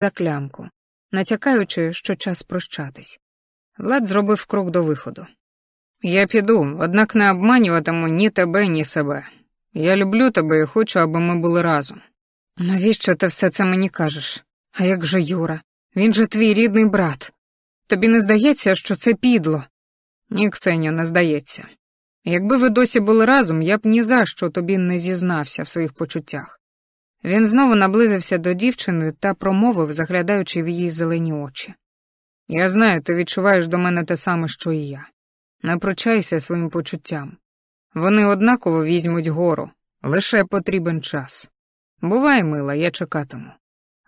за клямку, натякаючи, що час прощатись. Влад зробив крок до виходу. Я піду, однак не обманюватиму ні тебе, ні себе. Я люблю тебе і хочу, аби ми були разом. Навіщо ти все це мені кажеш? А як же Юра? Він же твій рідний брат. Тобі не здається, що це підло? Ні, Ксеню, не здається. Якби ви досі були разом, я б ні за що тобі не зізнався в своїх почуттях. Він знову наблизився до дівчини та промовив, заглядаючи в її зелені очі. Я знаю, ти відчуваєш до мене те саме, що і я. Не пручайся своїм почуттям. Вони однаково візьмуть гору, лише потрібен час. Бувай, мила, я чекатиму.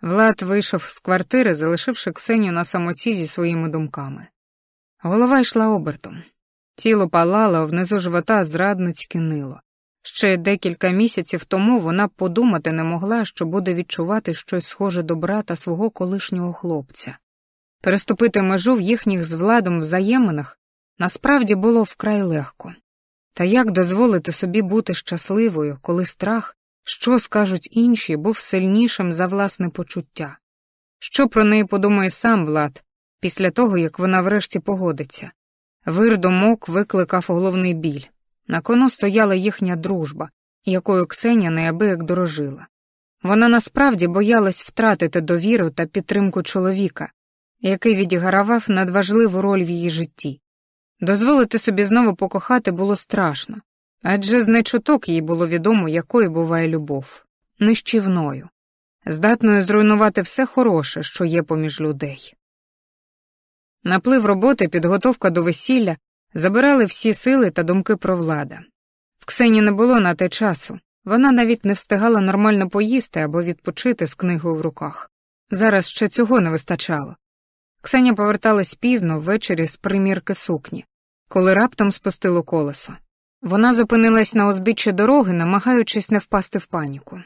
Влад вийшов з квартири, залишивши Ксеню на самоті зі своїми думками. Голова йшла обертом. Тіло палало, внизу живота зрадницьки нило. Ще декілька місяців тому вона подумати не могла, що буде відчувати щось схоже до брата свого колишнього хлопця. Переступити межу в їхніх з владом взаєминах насправді було вкрай легко. Та як дозволити собі бути щасливою, коли страх, що скажуть інші, був сильнішим за власне почуття? Що про неї подумає сам Влад після того, як вона врешті погодиться? Вир думок викликав головний біль. На кону стояла їхня дружба, якою Ксеня неабияк дорожила. Вона насправді боялась втратити довіру та підтримку чоловіка, який відігравав надважливу роль в її житті. Дозволити собі знову покохати було страшно, адже з нечуток їй було відомо, якою буває любов, нищівною, здатною зруйнувати все хороше, що є поміж людей. Наплив роботи, підготовка до весілля забирали всі сили та думки про влада. В Ксені не було на те часу, вона навіть не встигала нормально поїсти або відпочити з книгою в руках. Зараз ще цього не вистачало. Ксеня поверталась пізно ввечері з примірки сукні, коли раптом спустило колесо. Вона зупинилась на узбіччі дороги, намагаючись не впасти в паніку.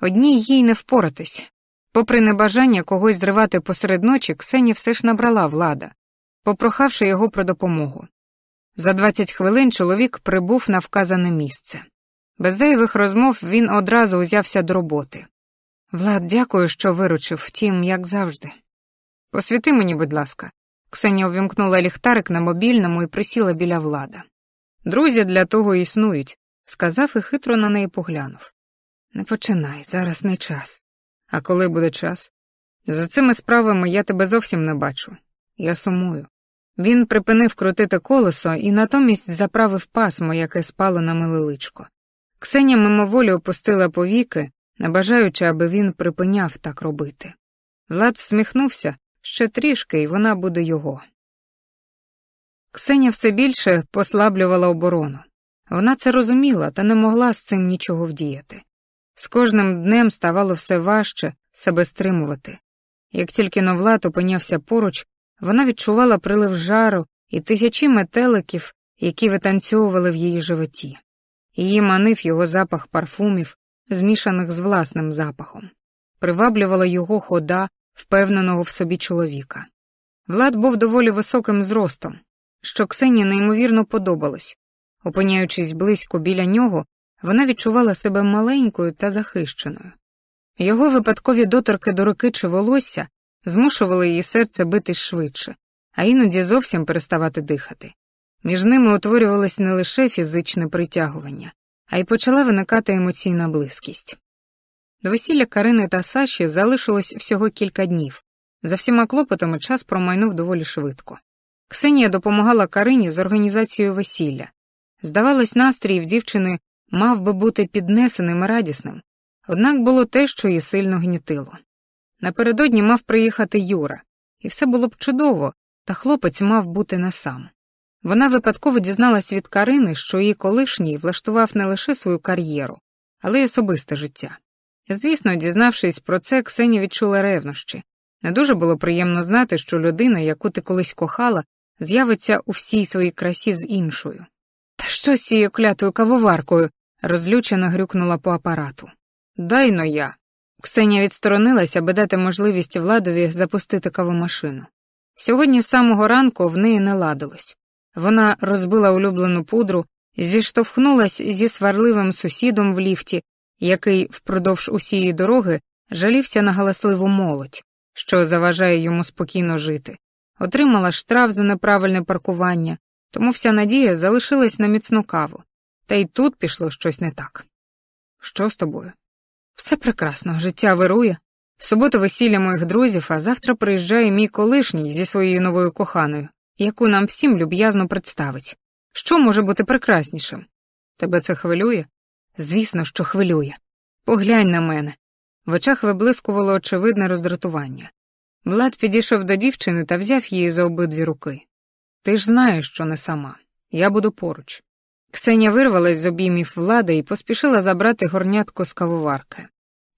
Одній їй не впоратись. Попри небажання когось зривати посеред ночі, Ксені все ж набрала влада, попрохавши його про допомогу. За 20 хвилин чоловік прибув на вказане місце. Без зайвих розмов він одразу узявся до роботи. Влад, дякую, що виручив, втім, як завжди. Посвіти мені, будь ласка. Ксенія увімкнула ліхтарик на мобільному і присіла біля влада. Друзі для того існують, сказав і хитро на неї поглянув. Не починай, зараз не час. А коли буде час? За цими справами я тебе зовсім не бачу. Я сумую. Він припинив крутити колесо і натомість заправив пасмо, яке спало на милиличко. Ксеня мимоволі опустила повіки, не бажаючи, аби він припиняв так робити. Влад всміхнувся ще трішки, і вона буде його. Ксеня все більше послаблювала оборону. Вона це розуміла та не могла з цим нічого вдіяти. З кожним днем ставало все важче себе стримувати. Як тільки Новлад опинявся поруч, вона відчувала прилив жару і тисячі метеликів, які витанцьовували в її животі. Її манив його запах парфумів, змішаних з власним запахом, приваблювала його хода, впевненого в собі чоловіка. Влад був доволі високим зростом, що Ксені неймовірно подобалось. Опиняючись близько біля нього, вона відчувала себе маленькою та захищеною. Його випадкові доторки до руки чи волосся змушували її серце битись швидше, а іноді зовсім переставати дихати. Між ними утворювалось не лише фізичне притягування, а й почала виникати емоційна близькість. До весілля Карини та Саші залишилось всього кілька днів. За всіма клопотами час промайнув доволі швидко. Ксенія допомагала Карині з організацією весілля. Здавалось, настрій в дівчини мав би бути піднесеним і радісним, однак було те, що її сильно гнітило. Напередодні мав приїхати Юра, і все було б чудово, та хлопець мав бути не сам. Вона випадково дізналась від Карини, що її колишній влаштував не лише свою кар'єру, але й особисте життя. Звісно, дізнавшись про це, Ксенія відчула ревнощі. Не дуже було приємно знати, що людина, яку ти колись кохала, з'явиться у всій своїй красі з іншою. Та що з цією клятою кавоваркою? розлючено грюкнула по апарату. Дай но я. Ксенія відсторонилася, аби дати можливість владові запустити кавомашину. Сьогодні з самого ранку в неї не ладилось. Вона розбила улюблену пудру, зіштовхнулась зі сварливим сусідом в ліфті, який впродовж усієї дороги жалівся на галасливу молодь, що заважає йому спокійно жити, отримала штраф за неправильне паркування, тому вся надія залишилась на міцну каву, та й тут пішло щось не так. Що з тобою? Все прекрасно, життя вирує. В суботу весілля моїх друзів, а завтра приїжджає мій колишній зі своєю новою коханою, яку нам всім люб'язно представить. Що може бути прекраснішим? Тебе це хвилює? Звісно, що хвилює. Поглянь на мене. В очах виблискувало очевидне роздратування. Влад підійшов до дівчини та взяв її за обидві руки. Ти ж знаєш, що не сама. Я буду поруч. Ксеня вирвалась з обіймів влади і поспішила забрати горнятку з кавоварки,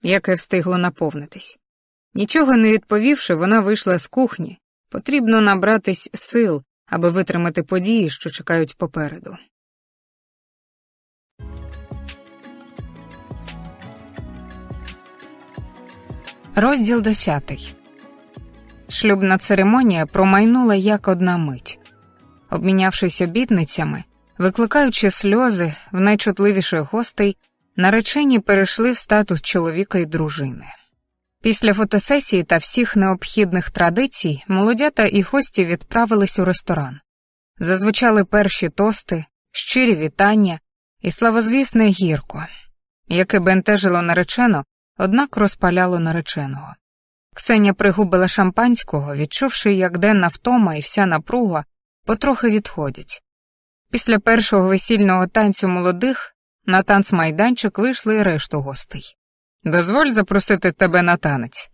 яке встигло наповнитись. Нічого не відповівши, вона вийшла з кухні. Потрібно набратись сил, аби витримати події, що чекають попереду. Розділ десятий. Шлюбна церемонія промайнула як одна мить. Обмінявшись обітницями, викликаючи сльози в найчутливіших гостей, наречені перейшли в статус чоловіка і дружини. Після фотосесії та всіх необхідних традицій молодята і гості відправились у ресторан. Зазвучали перші тости, щирі вітання і славозвісне гірко, яке бентежило наречено, однак розпаляло нареченого. Ксеня пригубила шампанського, відчувши, як денна втома і вся напруга потрохи відходять. Після першого весільного танцю молодих на танцмайданчик вийшли й решту гостей. Дозволь запросити тебе на танець.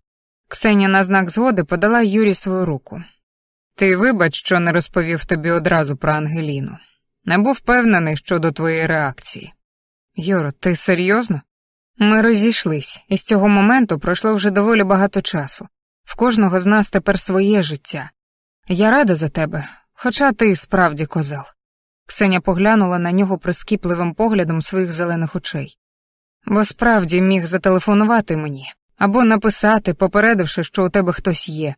Ксеня на знак згоди подала Юрі свою руку. Ти вибач, що не розповів тобі одразу про Ангеліну. Не був впевнений щодо твоєї реакції. Юро, ти серйозно? Ми розійшлись, і з цього моменту пройшло вже доволі багато часу. В кожного з нас тепер своє життя. Я рада за тебе, хоча ти справді козел. Ксеня поглянула на нього прискіпливим поглядом своїх зелених очей. Бо справді міг зателефонувати мені або написати, попередивши, що у тебе хтось є.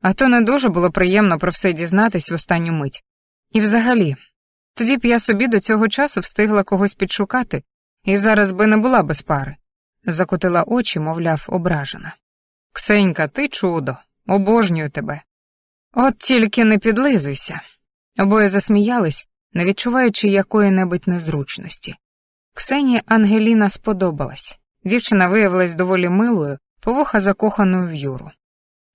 А то не дуже було приємно про все дізнатись в останню мить. І взагалі, тоді б я собі до цього часу встигла когось підшукати, і зараз би не була без пари. Закотила очі, мовляв, ображена. Ксенька, ти чудо, обожнюю тебе. От тільки не підлизуйся. Обоє засміялись, не відчуваючи якої-небудь незручності. Ксенії Ангеліна сподобалась. Дівчина виявилась доволі милою, повуха закоханою в Юру.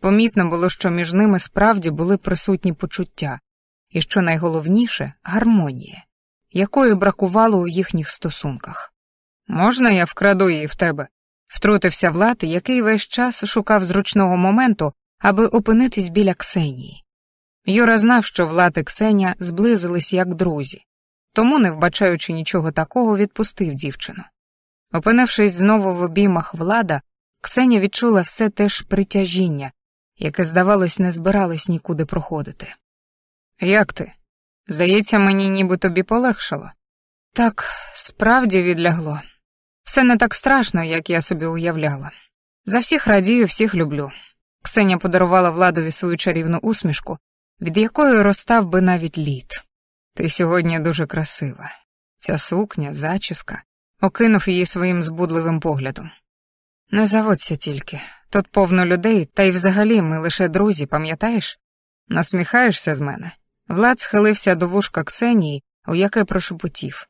Помітно було, що між ними справді були присутні почуття, і, що найголовніше, гармонія, якої бракувало у їхніх стосунках. Можна я вкраду її в тебе? Втрутився Влад, який весь час шукав зручного моменту, аби опинитись біля Ксенії. Юра знав, що Влад і Ксеня зблизились як друзі, тому, не вбачаючи нічого такого, відпустив дівчину. Опинившись знову в обіймах влада, Ксеня відчула все те ж притяжіння, яке, здавалось, не збиралось нікуди проходити. Як ти? Здається, мені ніби тобі полегшало. Так, справді відлягло. Все не так страшно, як я собі уявляла. За всіх радію, всіх люблю. Ксеня подарувала владові свою чарівну усмішку, від якої розстав би навіть лід. Ти сьогодні дуже красива. Ця сукня, зачіска, окинув її своїм збудливим поглядом. Не заводься тільки, тут повно людей, та й взагалі ми лише друзі, пам'ятаєш? Насміхаєшся з мене. Влад схилився до вушка Ксенії, у яке прошепотів.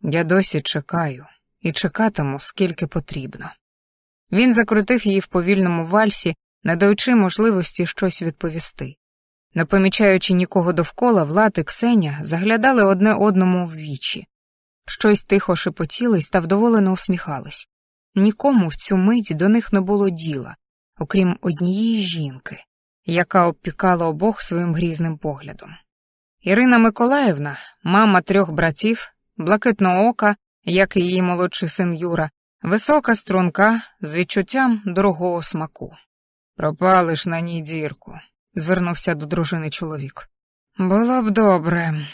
Я досі чекаю і чекатиму, скільки потрібно. Він закрутив її в повільному вальсі, не даючи можливості щось відповісти. Не помічаючи нікого довкола, Влад і Ксеня заглядали одне одному в вічі. Щось тихо шепотілись та вдоволено усміхались. Нікому в цю мить до них не було діла, окрім однієї жінки, яка обпікала обох своїм грізним поглядом. Ірина Миколаївна, мама трьох братів, блакитного ока, як і її молодший син Юра, висока струнка з відчуттям дорогого смаку. Пропалиш на ній дірку, звернувся до дружини чоловік. Було б добре.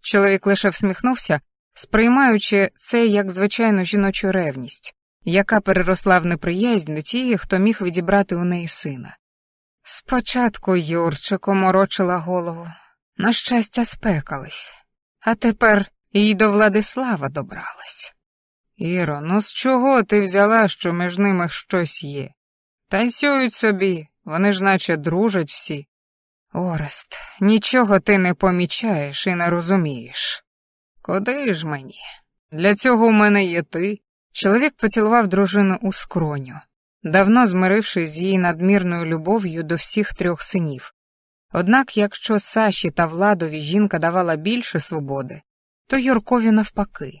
Чоловік лише всміхнувся, сприймаючи це як звичайну жіночу ревність, яка переросла в неприязнь до тієї, хто міг відібрати у неї сина. Спочатку Юрчику морочила голову, на щастя, спекались, а тепер і до Владислава добралась. Іро, ну з чого ти взяла, що між ними щось є? Танцюють собі, Вони ж наче дружать всі. Орест, нічого ти не помічаєш і не розумієш. Куди ж мені? Для цього у мене є ти. Чоловік поцілував дружину у скроню, давно змирившись з її надмірною любов'ю до всіх трьох синів. Однак, якщо Саші та Владові жінка давала більше свободи, то Юркові навпаки.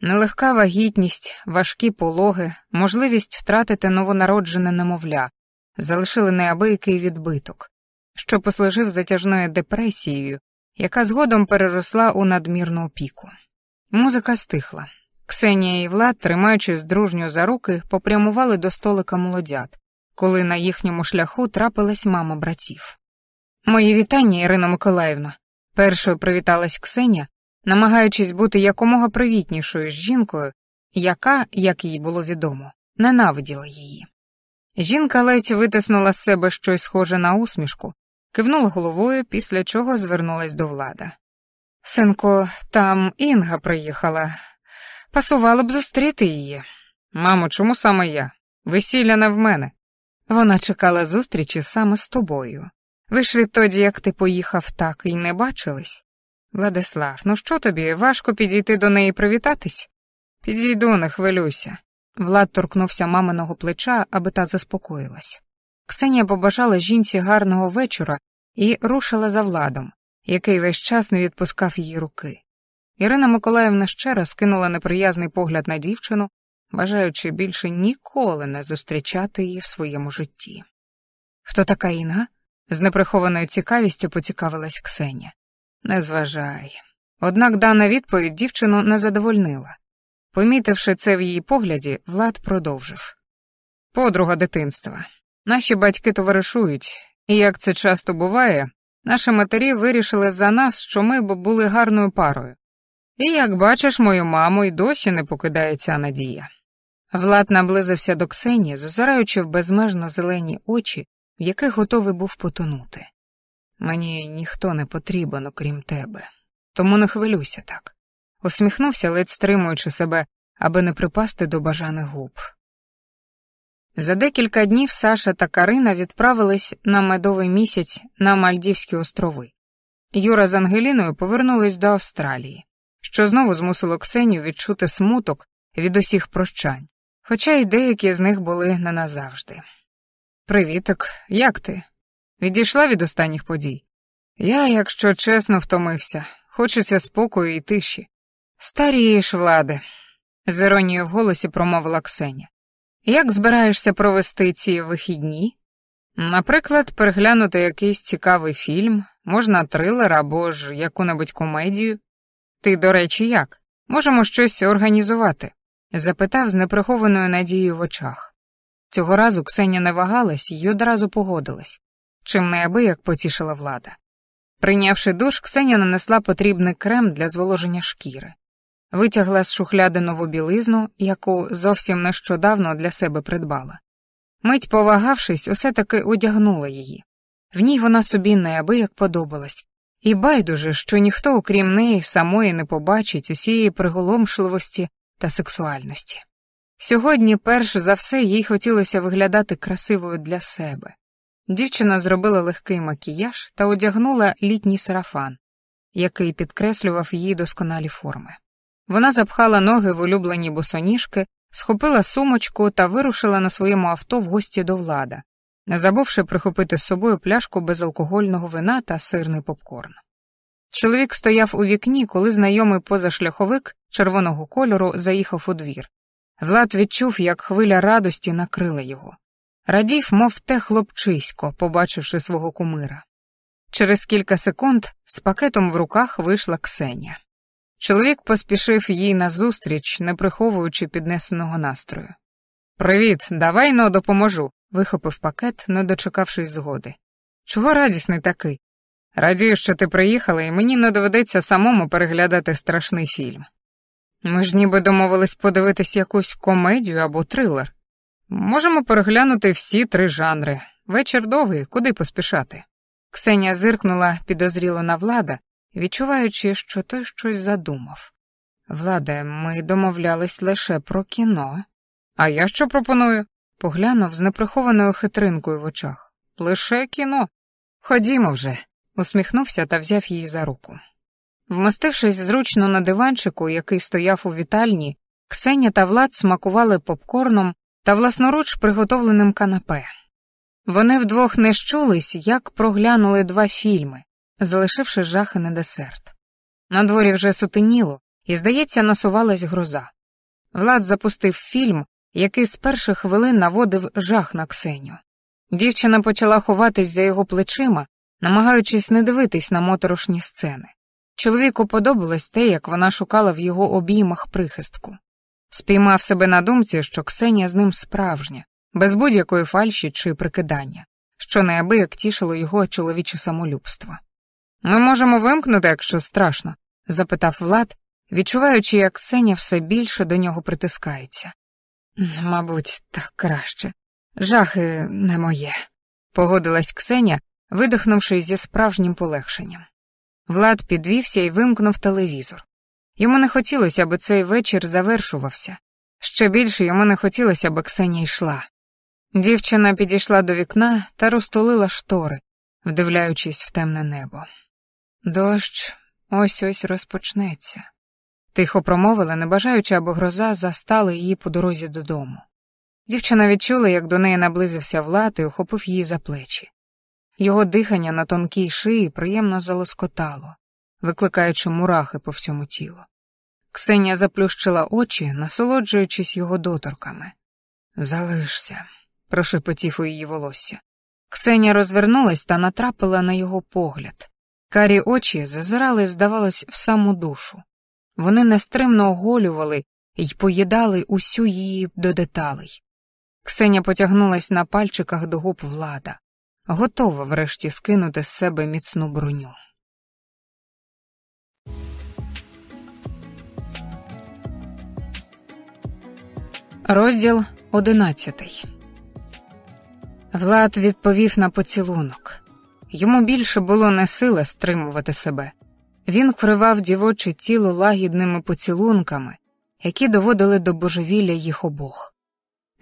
Нелегка вагітність, важкі пологи, можливість втратити новонароджене немовля залишили неабиякий відбиток, що послужив затяжною депресією, яка згодом переросла у надмірну опіку. Музика стихла. Ксенія і Влад, тримаючись дружньо за руки, попрямували до столика молодят, коли на їхньому шляху трапилась мама братів. Мої вітання, Ірина Миколаївна. Першою привіталась Ксеня, намагаючись бути якомога привітнішою з жінкою, яка, як їй було відомо, ненавиділа її. Жінка ледь витиснула з себе щось схоже на усмішку, кивнула головою, після чого звернулась до влада. Синко, там Інга приїхала. Пасувало б зустріти її. Мамо, чому саме я? Весілля не в мене. Вона чекала зустрічі саме з тобою. Ви ж відтоді, як ти поїхав, так і не бачились. Владислав, ну що тобі, важко підійти до неї привітатись? Підійду, не хвилюйся. Влад торкнувся маминого плеча, аби та заспокоїлась. Ксенія побажала жінці гарного вечора і рушила за владом, який весь час не відпускав її руки. Ірина Миколаївна ще раз кинула неприязний погляд на дівчину, бажаючи більше ніколи не зустрічати її в своєму житті. Хто така Інга? з неприхованою цікавістю поцікавилась Ксенія. Не зважай. Однак дана відповідь дівчину не задовольнила. Помітивши це в її погляді, Влад продовжив. Подруга дитинства. Наші батьки товаришують, і як це часто буває, наші матері вирішили за нас, що ми б були гарною парою. І, як бачиш, мою маму й досі не покидає ця надія. Влад наблизився до Ксенії, зазираючи в безмежно зелені очі, в яких готовий був потонути. Мені ніхто не потрібен, окрім тебе, тому не хвилюйся так. Усміхнувся, ледь стримуючи себе, аби не припасти до бажаних губ. За декілька днів Саша та Карина відправились на медовий місяць на Мальдівські острови. Юра з Ангеліною повернулись до Австралії, що знову змусило Ксенію відчути смуток від усіх прощань, хоча й деякі з них були не назавжди. Привіток, як ти? Відійшла від останніх подій? Я, якщо чесно, втомився, хочеться спокою і тиші. Старієш, влади, з іронією в голосі промовила Ксеня. Як збираєшся провести ці вихідні? Наприклад, переглянути якийсь цікавий фільм, можна трилер або ж яку-небудь комедію. Ти, до речі, як? Можемо щось організувати? запитав з неприхованою надією в очах. Цього разу Ксеня не вагалась і одразу погодилась, чим неабияк потішила влада. Прийнявши душ, Ксеня нанесла потрібний крем для зволоження шкіри, витягла з шухляди нову білизну, яку зовсім нещодавно для себе придбала. Мить повагавшись, усе таки одягнула її. В ній вона собі неабияк подобалась, і байдуже, що ніхто, окрім неї, самої не побачить усієї приголомшливості та сексуальності. Сьогодні, перш за все, їй хотілося виглядати красивою для себе. Дівчина зробила легкий макіяж та одягнула літній сарафан, який підкреслював її досконалі форми. Вона запхала ноги в улюблені босоніжки, схопила сумочку та вирушила на своєму авто в гості до влада, не забувши прихопити з собою пляшку безалкогольного вина та сирний попкорн. Чоловік стояв у вікні, коли знайомий позашляховик червоного кольору заїхав у двір. Влад відчув, як хвиля радості накрила його. Радів, мов те хлопчисько, побачивши свого кумира. Через кілька секунд з пакетом в руках вийшла Ксеня. Чоловік поспішив їй назустріч, не приховуючи піднесеного настрою. Привіт, давай но допоможу, вихопив пакет, не дочекавшись згоди. Чого радісний такий? Радію, що ти приїхала, і мені не доведеться самому переглядати страшний фільм. Ми ж ніби домовились подивитись якусь комедію або трилер. Можемо переглянути всі три жанри. Вечір довгий, куди поспішати. Ксенія зиркнула підозріло на влада, відчуваючи, що той щось задумав. Владе, ми домовлялись лише про кіно. А я що пропоную? Поглянув з неприхованою хитринкою в очах. Лише кіно. Ходімо вже, усміхнувся та взяв її за руку. Вмостившись зручно на диванчику, який стояв у вітальні, Ксеня та Влад смакували попкорном та власноруч приготовленим канапе. Вони вдвох не щулись, як проглянули два фільми, залишивши жахи на десерт. На дворі вже сутеніло, і, здається, насувалась гроза. Влад запустив фільм, який з перших хвилин наводив жах на Ксеню. Дівчина почала ховатись за його плечима, намагаючись не дивитись на моторошні сцени. Чоловіку подобалось те, як вона шукала в його обіймах прихистку. Спіймав себе на думці, що Ксенія з ним справжня, без будь-якої фальші чи прикидання, що неабияк тішило його чоловіче самолюбство. Ми можемо вимкнути, якщо страшно? запитав Влад, відчуваючи, як Ксеня все більше до нього притискається. Мабуть, так краще. Жахи не моє, погодилась Ксеня, видихнувши зі справжнім полегшенням. Влад підвівся і вимкнув телевізор. Йому не хотілося, аби цей вечір завершувався. Ще більше йому не хотілося, аби Ксенія йшла. Дівчина підійшла до вікна та розтулила штори, вдивляючись в темне небо. Дощ ось ось розпочнеться. Тихо промовила, не бажаючи, аби гроза застала її по дорозі додому. Дівчина відчула, як до неї наблизився Влад і охопив її за плечі. Його дихання на тонкій шиї приємно залоскотало, викликаючи мурахи по всьому тілу. Ксенія заплющила очі, насолоджуючись його доторками. Залишся, прошепотів у її волосся. Ксенія розвернулась та натрапила на його погляд. Карі очі зазирали, здавалось, в саму душу. Вони нестримно оголювали й поїдали усю її до деталей. Ксеня потягнулась на пальчиках до губ влада, готова врешті скинути з себе міцну броню. Розділ одинадцятий. Влад відповів на поцілунок. Йому більше було не сила стримувати себе. Він вкривав дівоче тіло лагідними поцілунками, які доводили до божевілля їх обох.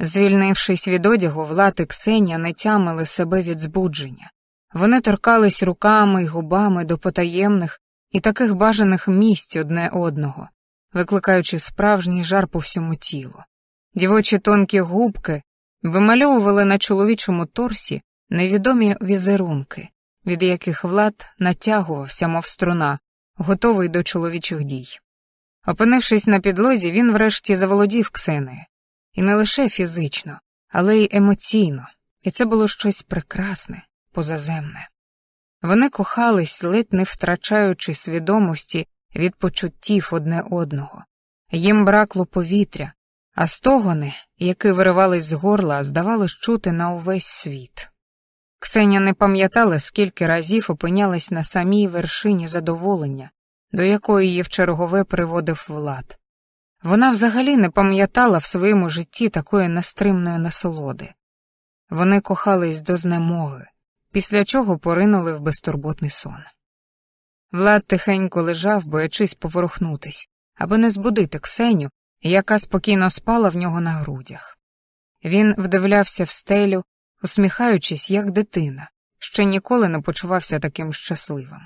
Звільнившись від одягу, Влад і Ксенія не тямили себе від збудження. Вони торкались руками й губами до потаємних і таких бажаних місць одне одного, викликаючи справжній жар по всьому тілу. Дівочі тонкі губки вимальовували на чоловічому торсі невідомі візерунки, від яких Влад натягувався, мов струна, готовий до чоловічих дій. Опинившись на підлозі, він врешті заволодів Ксеною. І не лише фізично, але й емоційно, і це було щось прекрасне, позаземне. Вони кохались, ледь не втрачаючи свідомості від почуттів одне одного. Їм бракло повітря, а стогони, які виривались з горла, здавалось чути на увесь світ. Ксеня не пам'ятала, скільки разів опинялась на самій вершині задоволення, до якої її вчергове приводив влад. Вона взагалі не пам'ятала в своєму житті такої нестримної насолоди. Вони кохались до знемоги, після чого поринули в безтурботний сон. Влад тихенько лежав, боячись поворухнутись, аби не збудити Ксеню, яка спокійно спала в нього на грудях. Він вдивлявся в стелю, усміхаючись, як дитина, що ніколи не почувався таким щасливим.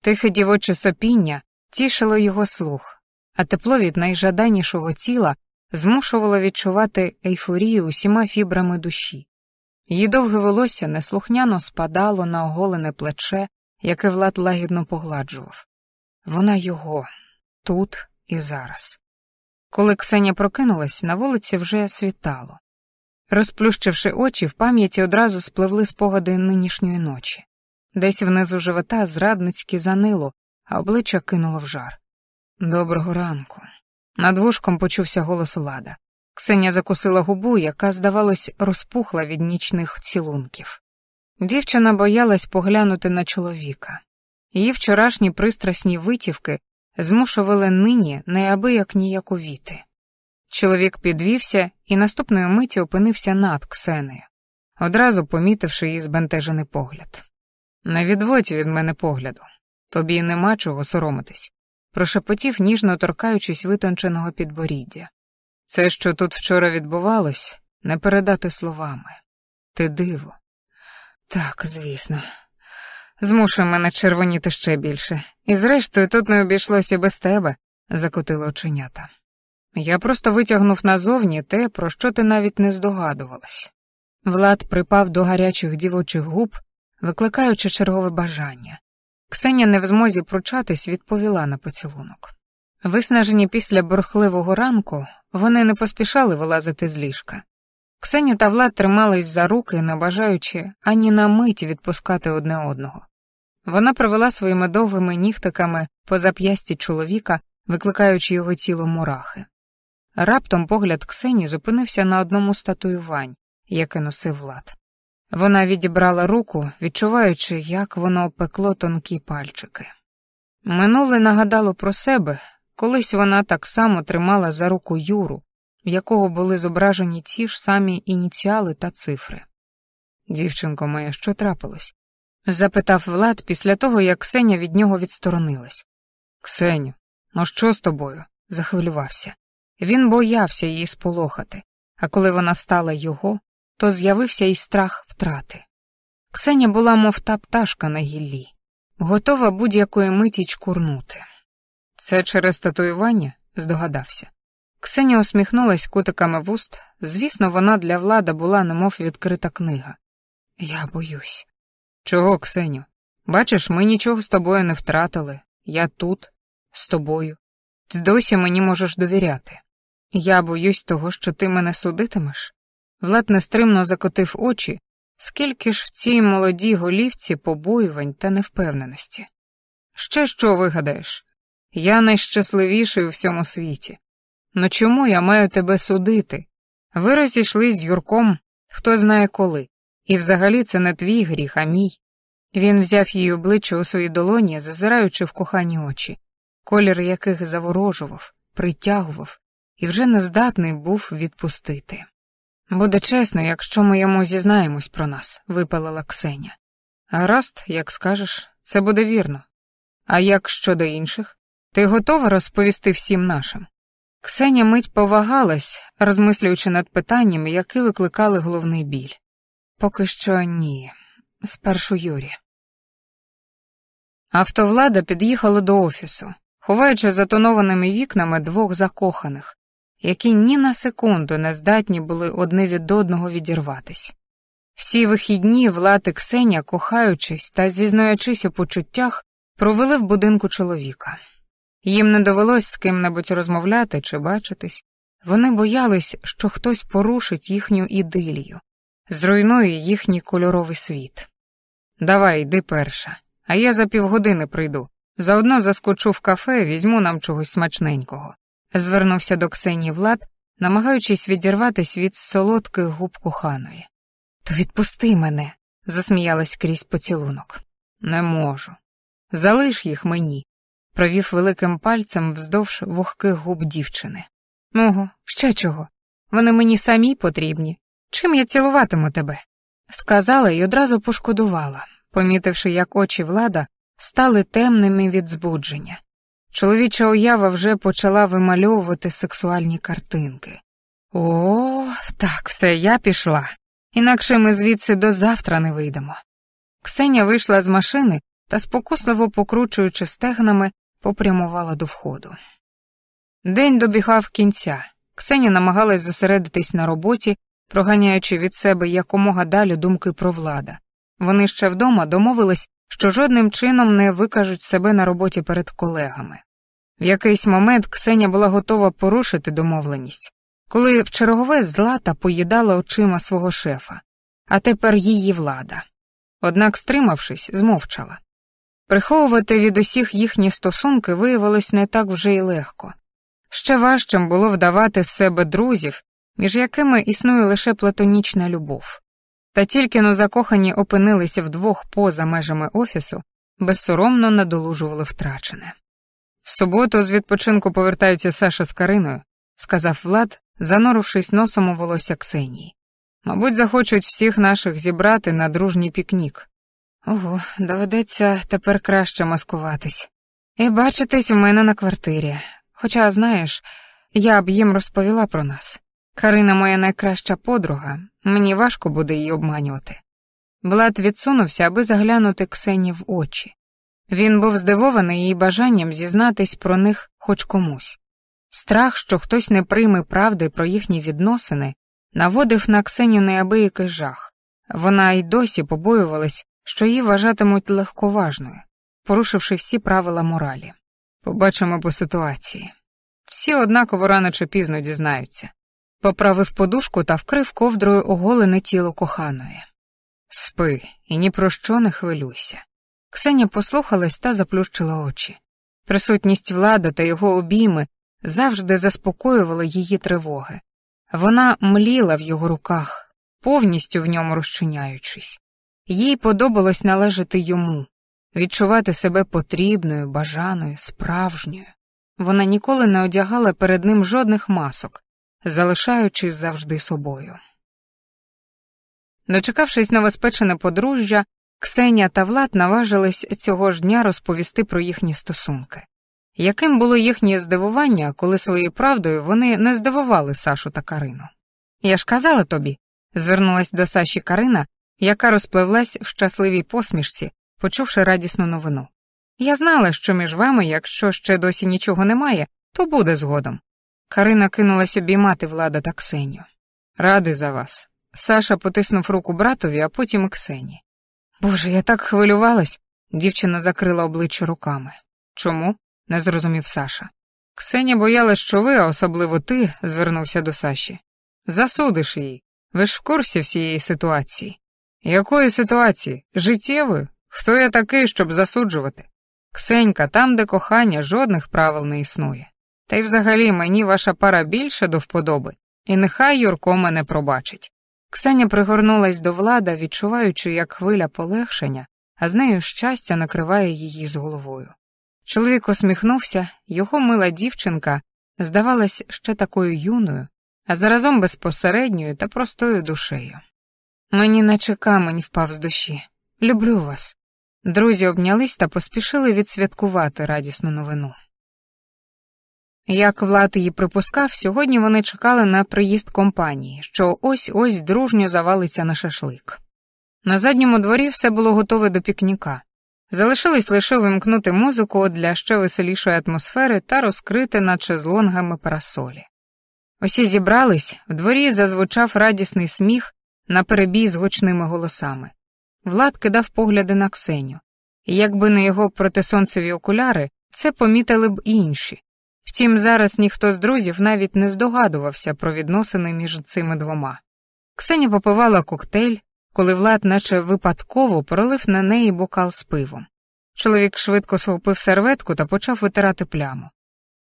Тихе дівоче сопіння тішило його слух, а тепло від найжаданішого тіла змушувало відчувати ейфорію усіма фібрами душі. Її довге волосся неслухняно спадало на оголене плече, яке Влад лагідно погладжував. Вона його тут і зараз. Коли Ксеня прокинулась, на вулиці вже світало. Розплющивши очі, в пам'яті одразу спливли спогади нинішньої ночі. Десь внизу живота зрадницьки занило, а обличчя кинуло в жар. Доброго ранку. Над вушком почувся голос Лада. Ксеня закусила губу, яка, здавалось, розпухла від нічних цілунків. Дівчина боялась поглянути на чоловіка. Її вчорашні пристрасні витівки змушували нині неабияк ніяковіти. Чоловік підвівся і наступної миті опинився над Ксенею, одразу помітивши її збентежений погляд. Не відводь від мене погляду, тобі нема чого соромитись, прошепотів, ніжно торкаючись витонченого підборіддя. Це, що тут вчора відбувалось, не передати словами. Ти диво. Так, звісно. Змушує мене червоніти ще більше. І зрештою тут не обійшлося без тебе, закотило оченята. Я просто витягнув назовні те, про що ти навіть не здогадувалась. Влад припав до гарячих дівочих губ, викликаючи чергове бажання. Ксеня не в змозі пручатись, відповіла на поцілунок. Виснажені після бурхливого ранку, вони не поспішали вилазити з ліжка. Ксеня та Влад тримались за руки, не бажаючи ані на мить відпускати одне одного. Вона провела своїми довгими нігтиками по зап'ясті чоловіка, викликаючи його тіло мурахи. Раптом погляд Ксені зупинився на одному з татуювань, яке носив Влад. Вона відібрала руку, відчуваючи, як воно опекло тонкі пальчики. Минуле нагадало про себе, колись вона так само тримала за руку Юру, в якого були зображені ті ж самі ініціали та цифри. Дівчинко моя, що трапилось? запитав Влад після того, як Ксеня від нього відсторонилась. Ксеню, ну що з тобою? захвилювався. Він боявся її сполохати, а коли вона стала його, то з'явився і страх втрати. Ксеня була, мов та пташка на гіллі, готова будь-якої миті чкурнути. Це через татуювання? здогадався. Ксеня усміхнулась кутиками вуст. Звісно, вона для влада була, немов відкрита книга. Я боюсь. Чого, Ксеню? Бачиш, ми нічого з тобою не втратили. Я тут, з тобою. Ти досі мені можеш довіряти. Я боюсь того, що ти мене судитимеш. Влад нестримно закотив очі, скільки ж в цій молодій голівці побоювань та невпевненості. Ще що вигадаєш? Я найщасливіший у всьому світі. Ну чому я маю тебе судити? Ви розійшли з Юрком, хто знає коли, і взагалі це не твій гріх, а мій. Він взяв її обличчя у свої долоні, зазираючи в кохані очі, колір яких заворожував, притягував і вже не здатний був відпустити. Буде чесно, якщо ми йому зізнаємось про нас, випалила Ксеня. Гаразд, як скажеш, це буде вірно. А як щодо інших, ти готова розповісти всім нашим? Ксеня мить повагалась, розмислюючи над питаннями, які викликали головний біль. Поки що ні. Спершу Юрі. Автовлада під'їхала до офісу, ховаючи затонованими вікнами двох закоханих, які ні на секунду не здатні були одне від одного відірватись. Всі вихідні Влад і Ксеня, кохаючись та зізнаючись у почуттях, провели в будинку чоловіка. Їм не довелось з ким-небудь розмовляти чи бачитись, вони боялись, що хтось порушить їхню ідилію, зруйнує їхній кольоровий світ. Давай, йди перша, а я за півгодини прийду. Заодно заскочу в кафе, візьму нам чогось смачненького звернувся до Ксенії Влад, намагаючись відірватись від солодких губ коханої. То відпусти мене, засміялась крізь поцілунок. Не можу. Залиш їх мені, провів великим пальцем вздовж вогких губ дівчини. Ого, ще чого? Вони мені самі потрібні. Чим я цілуватиму тебе? Сказала і одразу пошкодувала, помітивши, як очі влада стали темними від збудження. Чоловіча уява вже почала вимальовувати сексуальні картинки. О, так, все, я пішла. Інакше ми звідси до завтра не вийдемо. Ксеня вийшла з машини та, спокусливо покручуючи стегнами, попрямувала до входу. День добігав кінця. Ксеня намагалась зосередитись на роботі, проганяючи від себе якомога далі думки про влада. Вони ще вдома домовились, що жодним чином не викажуть себе на роботі перед колегами. В якийсь момент Ксеня була готова порушити домовленість, коли в чергове злата поїдала очима свого шефа, а тепер її влада. Однак, стримавшись, змовчала. Приховувати від усіх їхні стосунки виявилось не так вже й легко. Ще важчим було вдавати з себе друзів, між якими існує лише платонічна любов. Та тільки но закохані опинилися вдвох поза межами офісу, безсоромно надолужували втрачене. В суботу з відпочинку повертаються Саша з Кариною, сказав Влад, занурившись носом у волосся Ксенії. Мабуть, захочуть всіх наших зібрати на дружній пікнік. Ого, доведеться тепер краще маскуватись. І бачитись в мене на квартирі. Хоча, знаєш, я б їм розповіла про нас. Карина моя найкраща подруга, мені важко буде її обманювати. Влад відсунувся, аби заглянути Ксені в очі. Він був здивований її бажанням зізнатись про них хоч комусь. Страх, що хтось не прийме правди про їхні відносини, наводив на Ксеню неабиякий жах. Вона й досі побоювалась, що її вважатимуть легковажною, порушивши всі правила моралі. Побачимо по ситуації. Всі однаково рано чи пізно дізнаються. Поправив подушку та вкрив ковдрою оголене тіло коханої. Спи і ні про що не хвилюйся. Ксеня послухалась та заплющила очі. Присутність влада та його обійми завжди заспокоювала її тривоги. Вона мліла в його руках, повністю в ньому розчиняючись. Їй подобалось належати йому, відчувати себе потрібною, бажаною, справжньою. Вона ніколи не одягала перед ним жодних масок, залишаючись завжди собою. Дочекавшись новоспечене подружжя, Ксенія та Влад наважились цього ж дня розповісти про їхні стосунки. Яким було їхнє здивування, коли своєю правдою вони не здивували Сашу та Карину? Я ж казала тобі, звернулась до Саші Карина, яка розпливлась в щасливій посмішці, почувши радісну новину. Я знала, що між вами, якщо ще досі нічого немає, то буде згодом. Карина кинулась обіймати влада та Ксенію. Радий за вас. Саша потиснув руку братові, а потім Ксені. Боже, я так хвилювалась, дівчина закрила обличчя руками. Чому? не зрозумів Саша. Ксеня боялась, що ви, а особливо ти, звернувся до Саші. Засудиш її. Ви ж в курсі всієї ситуації. Якої ситуації? Життєвої? Хто я такий, щоб засуджувати? Ксенька, там, де кохання, жодних правил не існує. Та й взагалі мені ваша пара більше до вподоби, і нехай Юрко мене пробачить. Ксеня пригорнулась до влада, відчуваючи, як хвиля полегшення, а з нею щастя накриває її з головою. Чоловік усміхнувся, його мила дівчинка здавалась ще такою юною, а заразом безпосередньою та простою душею. Мені наче камень впав з душі. Люблю вас. Друзі обнялись та поспішили відсвяткувати радісну новину. Як Влад її припускав, сьогодні вони чекали на приїзд компанії, що ось ось дружньо завалиться на шашлик. На задньому дворі все було готове до пікніка. Залишилось лише вимкнути музику для ще веселішої атмосфери та розкрити над шезлонгами парасолі. Усі зібрались, в дворі зазвучав радісний сміх на перебій з гучними голосами. Влад кидав погляди на Ксеню, і якби не його протисонцеві окуляри, це помітили б інші. Втім, зараз ніхто з друзів навіть не здогадувався про відносини між цими двома. Ксеня попивала коктейль, коли Влад, наче випадково, пролив на неї бокал з пивом. Чоловік швидко схопив серветку та почав витирати пляму.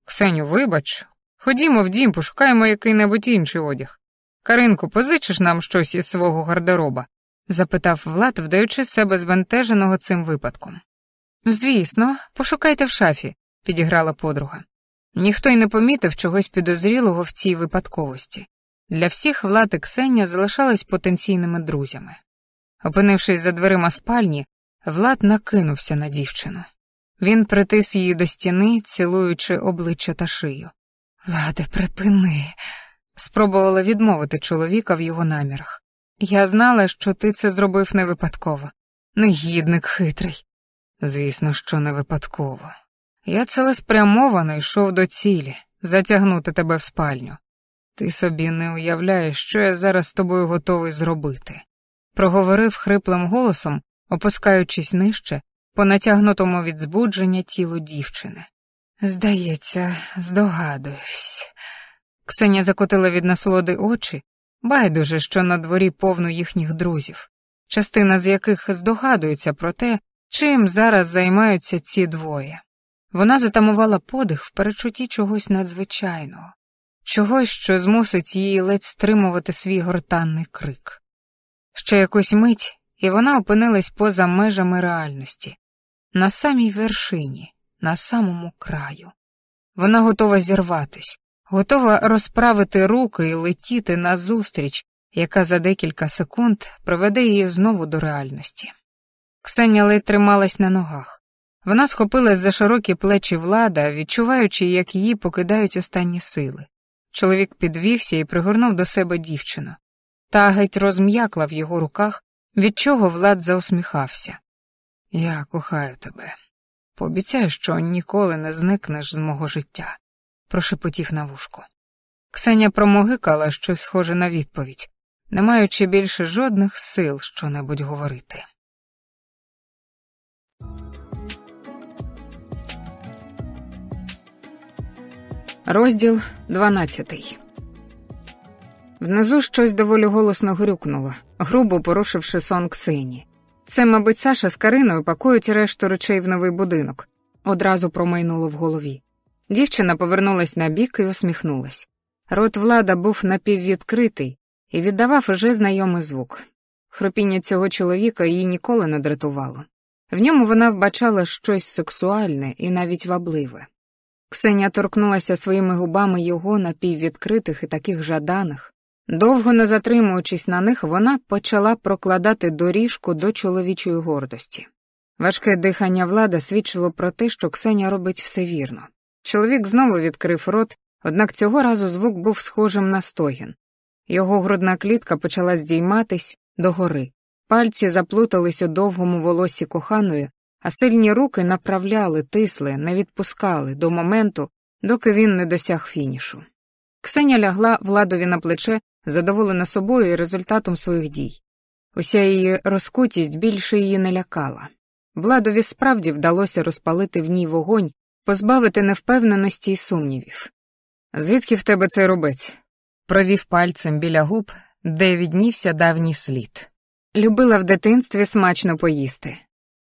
Ксеню, вибач, ходімо в дім, пошукаємо який-небудь інший одяг. Каринку, позичиш нам щось із свого гардероба? запитав Влад, вдаючи себе збентеженого цим випадком. Звісно, пошукайте в шафі, підіграла подруга. Ніхто й не помітив чогось підозрілого в цій випадковості. Для всіх Влад і Ксенія залишались потенційними друзями. Опинившись за дверима спальні, Влад накинувся на дівчину. Він притис її до стіни, цілуючи обличчя та шию. Владе, припини, спробувала відмовити чоловіка в його намірах. Я знала, що ти це зробив не випадково. Негідник хитрий. Звісно, що не випадково. Я цілеспрямовано йшов до цілі затягнути тебе в спальню. Ти собі не уявляєш, що я зараз з тобою готовий зробити, проговорив хриплим голосом, опускаючись нижче, по натягнутому від збудження тілу дівчини. Здається, здогадуюсь. Ксеня закотила від насолоди очі, байдуже, що на дворі повно їхніх друзів, частина з яких здогадується про те, чим зараз займаються ці двоє. Вона затамувала подих в перечутті чогось надзвичайного, чогось, що змусить її ледь стримувати свій гортанний крик. Ще якусь мить, і вона опинилась поза межами реальності, на самій вершині, на самому краю. Вона готова зірватись, готова розправити руки і летіти назустріч, яка за декілька секунд приведе її знову до реальності. Ксеня ледь трималась на ногах. Вона схопилась за широкі плечі влада, відчуваючи, як її покидають останні сили. Чоловік підвівся і пригорнув до себе дівчину. Та геть розм'якла в його руках, від чого Влад заусміхався. Я кохаю тебе. Пообіцяю, що ніколи не зникнеш з мого життя, прошепотів на вушку. Ксеня промогикала щось схоже на відповідь, не маючи більше жодних сил що-небудь говорити. Розділ дванадцятий. Внизу щось доволі голосно грюкнуло, грубо порушивши сон Ксені. Це, мабуть, Саша з Кариною пакують решту речей в новий будинок. Одразу промайнуло в голові. Дівчина повернулась на бік і усміхнулась. Рот влада був напіввідкритий і віддавав уже знайомий звук. Хропіння цього чоловіка її ніколи не дратувало. В ньому вона вбачала щось сексуальне і навіть вабливе. Ксеня торкнулася своїми губами його напіввідкритих і таких жаданих. Довго не затримуючись на них, вона почала прокладати доріжку до чоловічої гордості. Важке дихання влада свідчило про те, що Ксеня робить все вірно. Чоловік знову відкрив рот, однак цього разу звук був схожим на стогін. Його грудна клітка почала здійматись догори. Пальці заплутались у довгому волосі коханої, а сильні руки направляли, тисли, не відпускали до моменту, доки він не досяг фінішу. Ксеня лягла владові на плече, задоволена собою і результатом своїх дій. Уся її розкутість більше її не лякала. Владові справді вдалося розпалити в ній вогонь, позбавити невпевненості й сумнівів. Звідки в тебе цей рубець? провів пальцем біля губ, де віднівся давній слід. Любила в дитинстві смачно поїсти,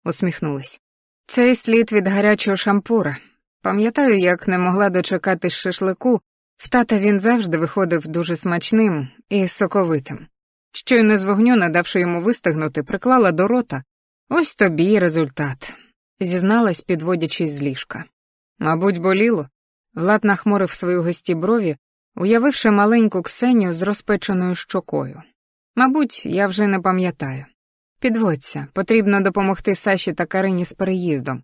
усміхнулась. Цей слід від гарячого шампура. Пам'ятаю, як не могла дочекати шашлику, в тата він завжди виходив дуже смачним і соковитим. Щойно з вогню, надавши йому вистигнути, приклала до рота. Ось тобі й результат, зізналась, підводячись з ліжка. Мабуть, боліло. Влад нахмурив свої гості брові, уявивши маленьку Ксенію з розпеченою щокою. Мабуть, я вже не пам'ятаю. Підводься, потрібно допомогти Саші та Карині з переїздом.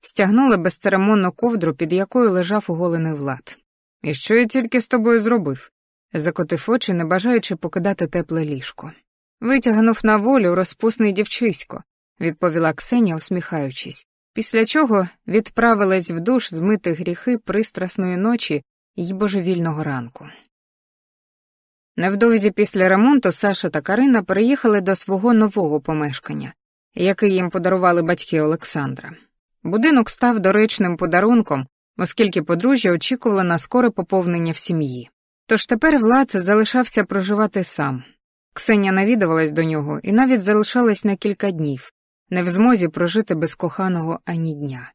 Стягнула безцеремонну ковдру, під якою лежав оголений влад. І що я тільки з тобою зробив? закотив очі, не бажаючи покидати тепле ліжко. Витягнув на волю розпусний дівчисько, відповіла Ксенія, усміхаючись, після чого відправилась в душ змити гріхи пристрасної ночі й божевільного ранку. Невдовзі після ремонту Саша та Карина переїхали до свого нового помешкання, який їм подарували батьки Олександра. Будинок став доречним подарунком, оскільки подружжя очікувало на скоре поповнення в сім'ї. Тож тепер Влад залишався проживати сам. Ксеня навідувалась до нього і навіть залишалась на кілька днів, не в змозі прожити без коханого ані дня.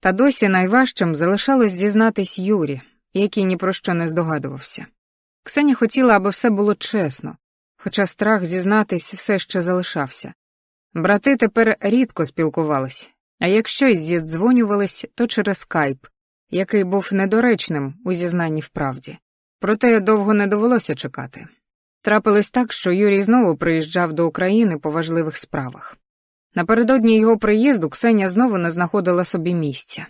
Та досі найважчим залишалось зізнатись Юрі, який ні про що не здогадувався. Ксеня хотіла, аби все було чесно, хоча страх зізнатись все ще залишався. Брати тепер рідко спілкувались, а якщо й зідзвонювались, то через скайп, який був недоречним у зізнанні в правді. Проте довго не довелося чекати. Трапилось так, що Юрій знову приїжджав до України по важливих справах. Напередодні його приїзду Ксеня знову не знаходила собі місця.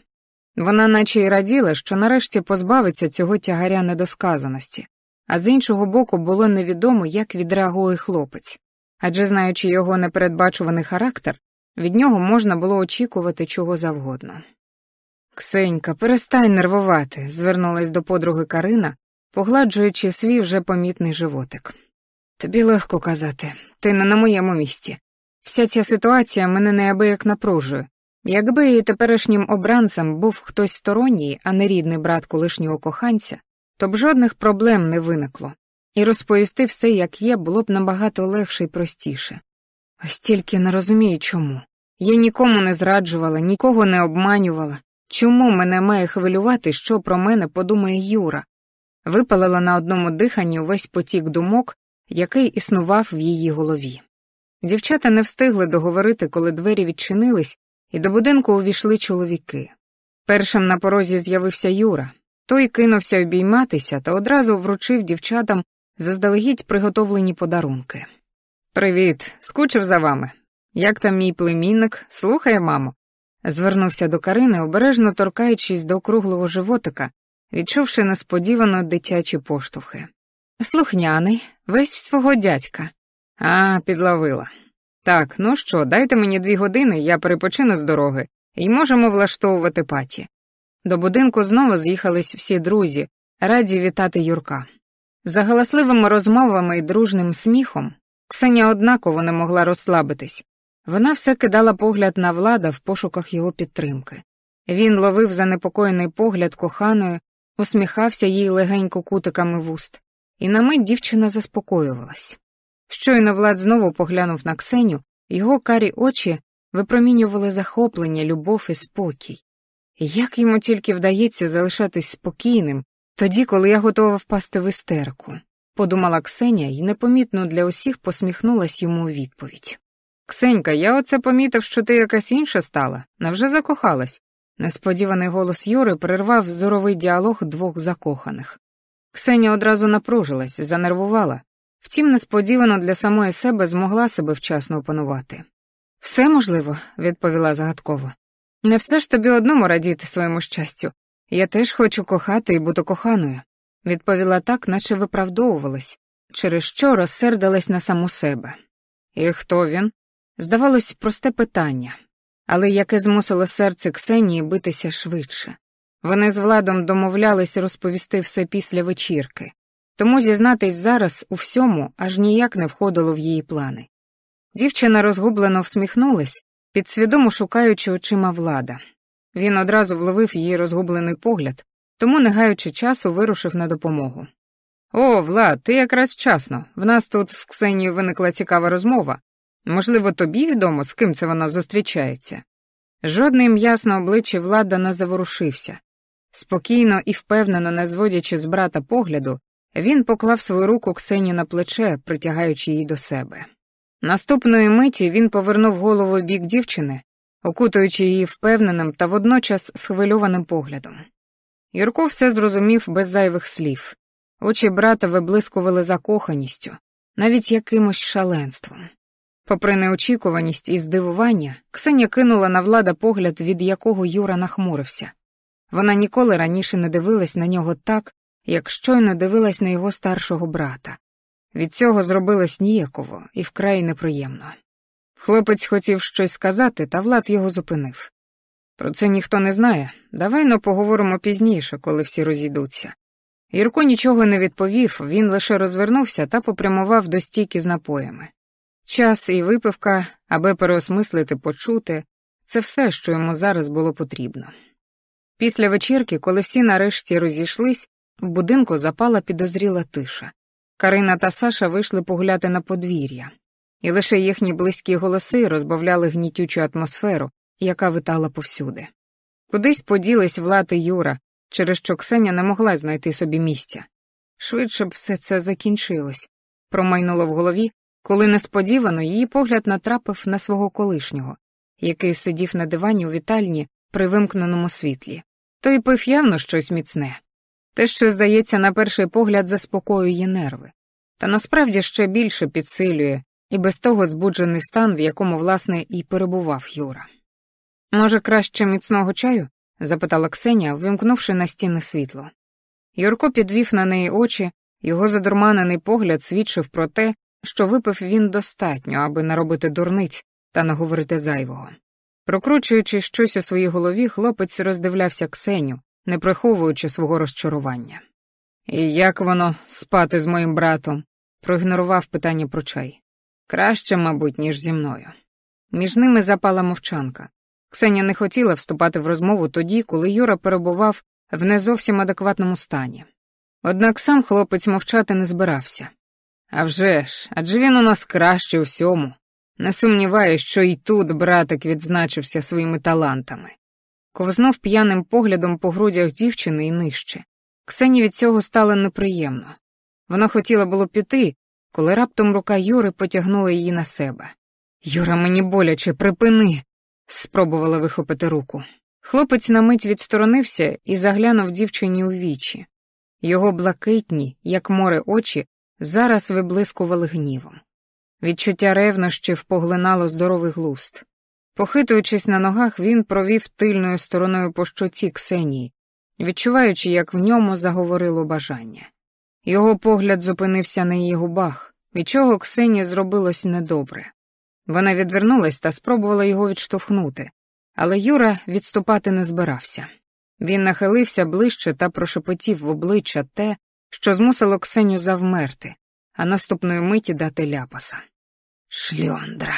Вона наче й раділа, що нарешті позбавиться цього тягаря недосказаності, а з іншого боку було невідомо, як відреагує хлопець, адже знаючи його непередбачуваний характер, від нього можна було очікувати чого завгодно. Ксенька, перестань нервувати, звернулась до подруги Карина, погладжуючи свій вже помітний животик. Тобі легко казати, ти не на моєму місці. Вся ця ситуація мене неабияк напружує. Якби її теперішнім обранцем був хтось сторонній, а не рідний брат колишнього коханця, то б жодних проблем не виникло, і розповісти все, як є, було б набагато легше і простіше. Ось тільки не розумію чому. Я нікому не зраджувала, нікого не обманювала. Чому мене має хвилювати, що про мене подумає Юра? Випалила на одному диханні увесь потік думок, який існував в її голові. Дівчата не встигли договорити, коли двері відчинились, і до будинку увійшли чоловіки. Першим на порозі з'явився Юра. Той кинувся обійматися та одразу вручив дівчатам заздалегідь приготовлені подарунки. Привіт, скучив за вами. Як там мій племінник, слухає, мамо. Звернувся до Карини, обережно торкаючись до круглого животика, відчувши несподівано дитячі поштовхи. Слухняний, весь свого дядька. А, підловила. Так, ну що, дайте мені дві години, я перепочину з дороги, і можемо влаштовувати паті. До будинку знову з'їхались всі друзі, раді вітати Юрка. За галасливими розмовами і дружним сміхом Ксеня однаково не могла розслабитись. Вона все кидала погляд на влада в пошуках його підтримки. Він ловив занепокоєний погляд коханої, усміхався їй легенько кутиками вуст, і на мить дівчина заспокоювалась. Щойно Влад знову поглянув на Ксеню, його карі очі випромінювали захоплення, любов і спокій. Як йому тільки вдається залишатись спокійним, тоді, коли я готова впасти в істерку, подумала Ксеня і непомітно для усіх посміхнулась йому у відповідь. Ксенька, я оце помітив, що ти якась інша стала, невже закохалась? Несподіваний голос Юри перервав зоровий діалог двох закоханих. Ксеня одразу напружилась, занервувала, втім, несподівано для самої себе змогла себе вчасно опанувати. Все можливо, відповіла загадково. Не все ж тобі одному радіти своєму щастю. Я теж хочу кохати і бути коханою, відповіла так, наче виправдовувалась, через що розсердилась на саму себе. І хто він? Здавалось, просте питання, але яке змусило серце Ксенії битися швидше. Вони з владом домовлялись розповісти все після вечірки, тому зізнатись зараз у всьому аж ніяк не входило в її плани. Дівчина розгублено всміхнулась, підсвідомо шукаючи очима влада. Він одразу вловив її розгублений погляд, тому, не гаючи часу, вирушив на допомогу. О, Влад, ти якраз вчасно. В нас тут з Ксенією виникла цікава розмова. Можливо, тобі відомо, з ким це вона зустрічається. Жодне м'ясно обличчя влада не заворушився. Спокійно і впевнено, не зводячи з брата погляду, він поклав свою руку Ксені на плече, притягаючи її до себе. Наступної миті він повернув голову бік дівчини, окутуючи її впевненим та водночас схвильованим поглядом. Юрко все зрозумів без зайвих слів. Очі брата виблискували закоханістю, навіть якимось шаленством. Попри неочікуваність і здивування, Ксеня кинула на влада погляд, від якого Юра нахмурився. Вона ніколи раніше не дивилась на нього так, як щойно дивилась на його старшого брата. Від цього зробилось ніяково і вкрай неприємно. Хлопець хотів щось сказати, та Влад його зупинив. Про це ніхто не знає. Давай но поговоримо пізніше, коли всі розійдуться. Юрко нічого не відповів, він лише розвернувся та попрямував до стійки з напоями. Час і випивка, аби переосмислити, почути, це все, що йому зараз було потрібно. Після вечірки, коли всі нарешті розійшлись, в будинку запала підозріла тиша. Карина та Саша вийшли погуляти на подвір'я, і лише їхні близькі голоси розбавляли гнітючу атмосферу, яка витала повсюди. Кудись поділись Влад Юра, через що Ксеня не могла знайти собі місця. Швидше б все це закінчилось, промайнуло в голові, коли несподівано її погляд натрапив на свого колишнього, який сидів на дивані у вітальні при вимкненому світлі. Той пив явно щось міцне. Те, що, здається, на перший погляд заспокоює нерви, та насправді ще більше підсилює і без того збуджений стан, в якому, власне, і перебував Юра. Може, краще міцного чаю? запитала Ксеня, вимкнувши на стіни світло. Юрко підвів на неї очі, його задурманений погляд свідчив про те, що випив він достатньо, аби наробити дурниць та наговорити зайвого. Прокручуючи щось у своїй голові, хлопець роздивлявся Ксеню, не приховуючи свого розчарування. І як воно спати з моїм братом? проігнорував питання про чай. Краще, мабуть, ніж зі мною. Між ними запала мовчанка. Ксеня не хотіла вступати в розмову тоді, коли Юра перебував в не зовсім адекватному стані. Однак сам хлопець мовчати не збирався. «А вже ж, адже він у нас краще у всьому. Не сумніваюсь, що і тут братик відзначився своїми талантами. Ковзнув п'яним поглядом по грудях дівчини і нижче. Ксені від цього стало неприємно. Вона хотіла було піти, коли раптом рука Юри потягнула її на себе. Юра, мені боляче, припини, спробувала вихопити руку. Хлопець на мить відсторонився і заглянув дівчині у вічі. Його блакитні, як море очі, зараз виблискували гнівом. Відчуття ревнощів поглинало здоровий глуст. Похитуючись на ногах, він провів тильною стороною по щоці Ксенії, відчуваючи, як в ньому заговорило бажання. Його погляд зупинився на її губах, від чого Ксенії зробилось недобре. Вона відвернулась та спробувала його відштовхнути, але Юра відступати не збирався. Він нахилився ближче та прошепотів в обличчя те, що змусило Ксеню завмерти, а наступної миті дати ляпаса. Шльондра,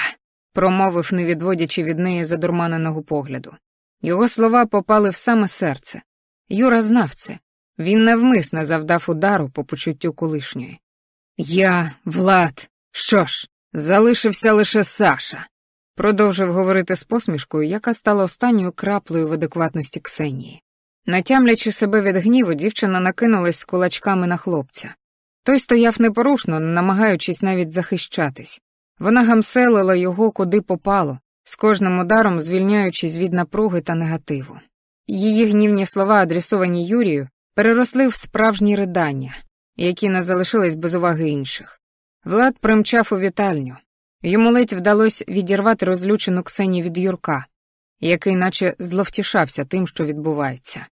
промовив, не відводячи від неї задурманеного погляду. Його слова попали в саме серце. Юра знав це. Він навмисно завдав удару по почуттю колишньої. Я, Влад, що ж, залишився лише Саша, продовжив говорити з посмішкою, яка стала останньою краплею в адекватності Ксенії. Натямлячи себе від гніву, дівчина накинулась з кулачками на хлопця. Той стояв непорушно, намагаючись навіть захищатись. Вона гамселила його куди попало, з кожним ударом звільняючись від напруги та негативу. Її гнівні слова, адресовані Юрію, переросли в справжні ридання, які не залишились без уваги інших. Влад примчав у вітальню. Йому ледь вдалося відірвати розлючену Ксені від Юрка, який наче зловтішався тим, що відбувається.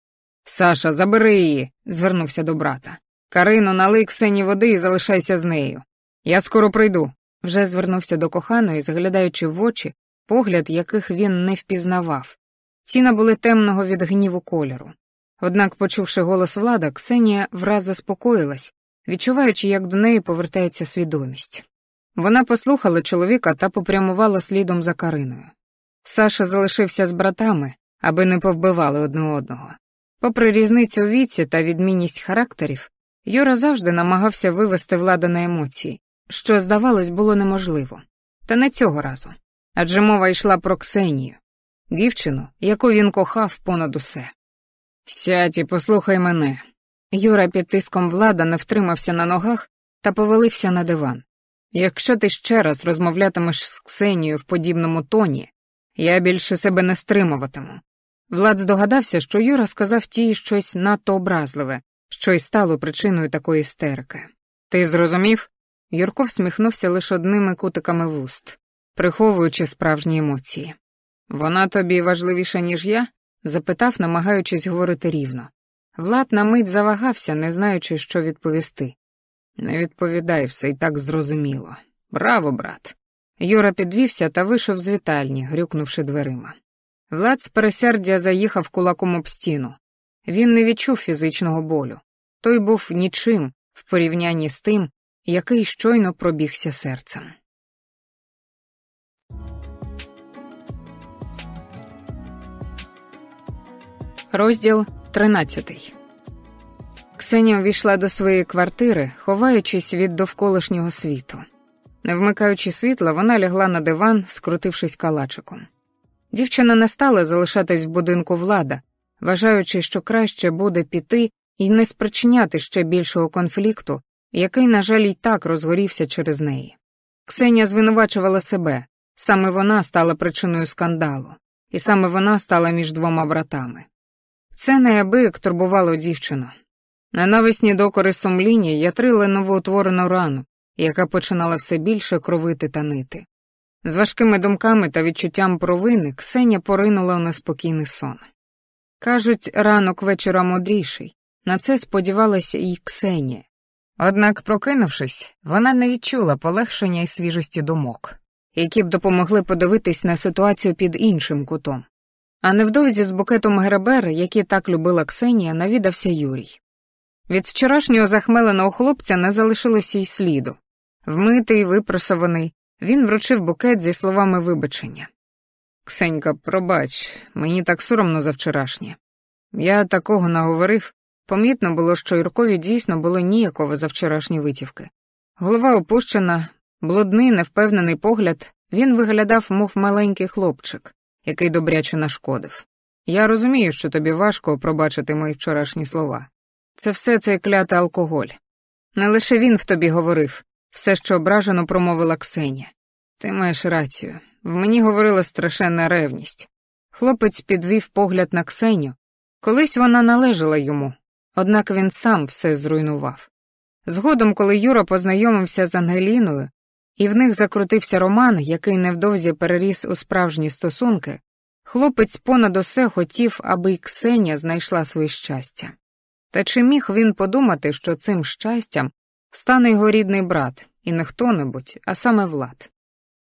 Саша, забери її, звернувся до брата. Карино, налий Ксені води і залишайся з нею. Я скоро прийду. Вже звернувся до коханої, заглядаючи в очі, погляд яких він не впізнавав. Ці набули темного від гніву кольору. Однак, почувши голос влада, Ксенія враз заспокоїлась, відчуваючи, як до неї повертається свідомість. Вона послухала чоловіка та попрямувала слідом за Кариною. Саша залишився з братами, аби не повбивали одне одного. Попри різницю у віці та відмінність характерів, Юра завжди намагався вивести влада на емоції, що, здавалось, було неможливо. Та не цього разу. Адже мова йшла про Ксенію, дівчину, яку він кохав понад усе. Сядь і послухай мене. Юра під тиском влада не втримався на ногах та повалився на диван. Якщо ти ще раз розмовлятимеш з Ксенією в подібному тоні, я більше себе не стримуватиму. Влад здогадався, що Юра сказав тій щось надто образливе, що й стало причиною такої істерики. Ти зрозумів? Юрко всміхнувся лише одними кутиками вуст, приховуючи справжні емоції. Вона тобі важливіша, ніж я? запитав, намагаючись говорити рівно. Влад на мить завагався, не знаючи, що відповісти. Не відповідай все і так зрозуміло. Браво, брат. Юра підвівся та вийшов з вітальні, грюкнувши дверима. Влад з пересердя заїхав кулаком об стіну. Він не відчув фізичного болю. Той був нічим в порівнянні з тим, який щойно пробігся серцем. Розділ 13 Ксенія увійшла до своєї квартири, ховаючись від довколишнього світу. Не вмикаючи світла, вона лягла на диван, скрутившись калачиком. Дівчина не стала залишатись в будинку влада, вважаючи, що краще буде піти і не спричиняти ще більшого конфлікту, який, на жаль, і так розгорівся через неї. Ксенія звинувачувала себе, саме вона стала причиною скандалу, і саме вона стала між двома братами. Це неабияк турбувало дівчину. Ненависні докори сумління ятрили новоутворену рану, яка починала все більше кровити та нити. З важкими думками та відчуттям провини Ксеня поринула у неспокійний сон. Кажуть, ранок вечора мудріший, на це сподівалася і Ксенія. Однак, прокинувшись, вона не відчула полегшення і свіжості думок, які б допомогли подивитись на ситуацію під іншим кутом. А невдовзі з букетом гребер, які так любила Ксенія, навідався Юрій. Від вчорашнього захмеленого хлопця не залишилося й сліду. Вмитий, випросований, він вручив букет зі словами вибачення. Ксенька, пробач, мені так соромно за вчорашнє. Я такого наговорив. Помітно було, що Юркові дійсно було ніяково за вчорашні витівки. Голова опущена, блудний, невпевнений погляд, він виглядав, мов маленький хлопчик, який добряче нашкодив. Я розумію, що тобі важко пробачити мої вчорашні слова. Це все цей клятий алкоголь. Не лише він в тобі говорив, все, що ображено промовила Ксенія. Ти маєш рацію. В мені говорила страшенна ревність. Хлопець підвів погляд на Ксеню. Колись вона належала йому, однак він сам все зруйнував. Згодом, коли Юра познайомився з Ангеліною, і в них закрутився роман, який невдовзі переріс у справжні стосунки, хлопець понад усе хотів, аби й Ксенія знайшла своє щастя. Та чи міг він подумати, що цим щастям стане його рідний брат, і не хто небудь, а саме Влад?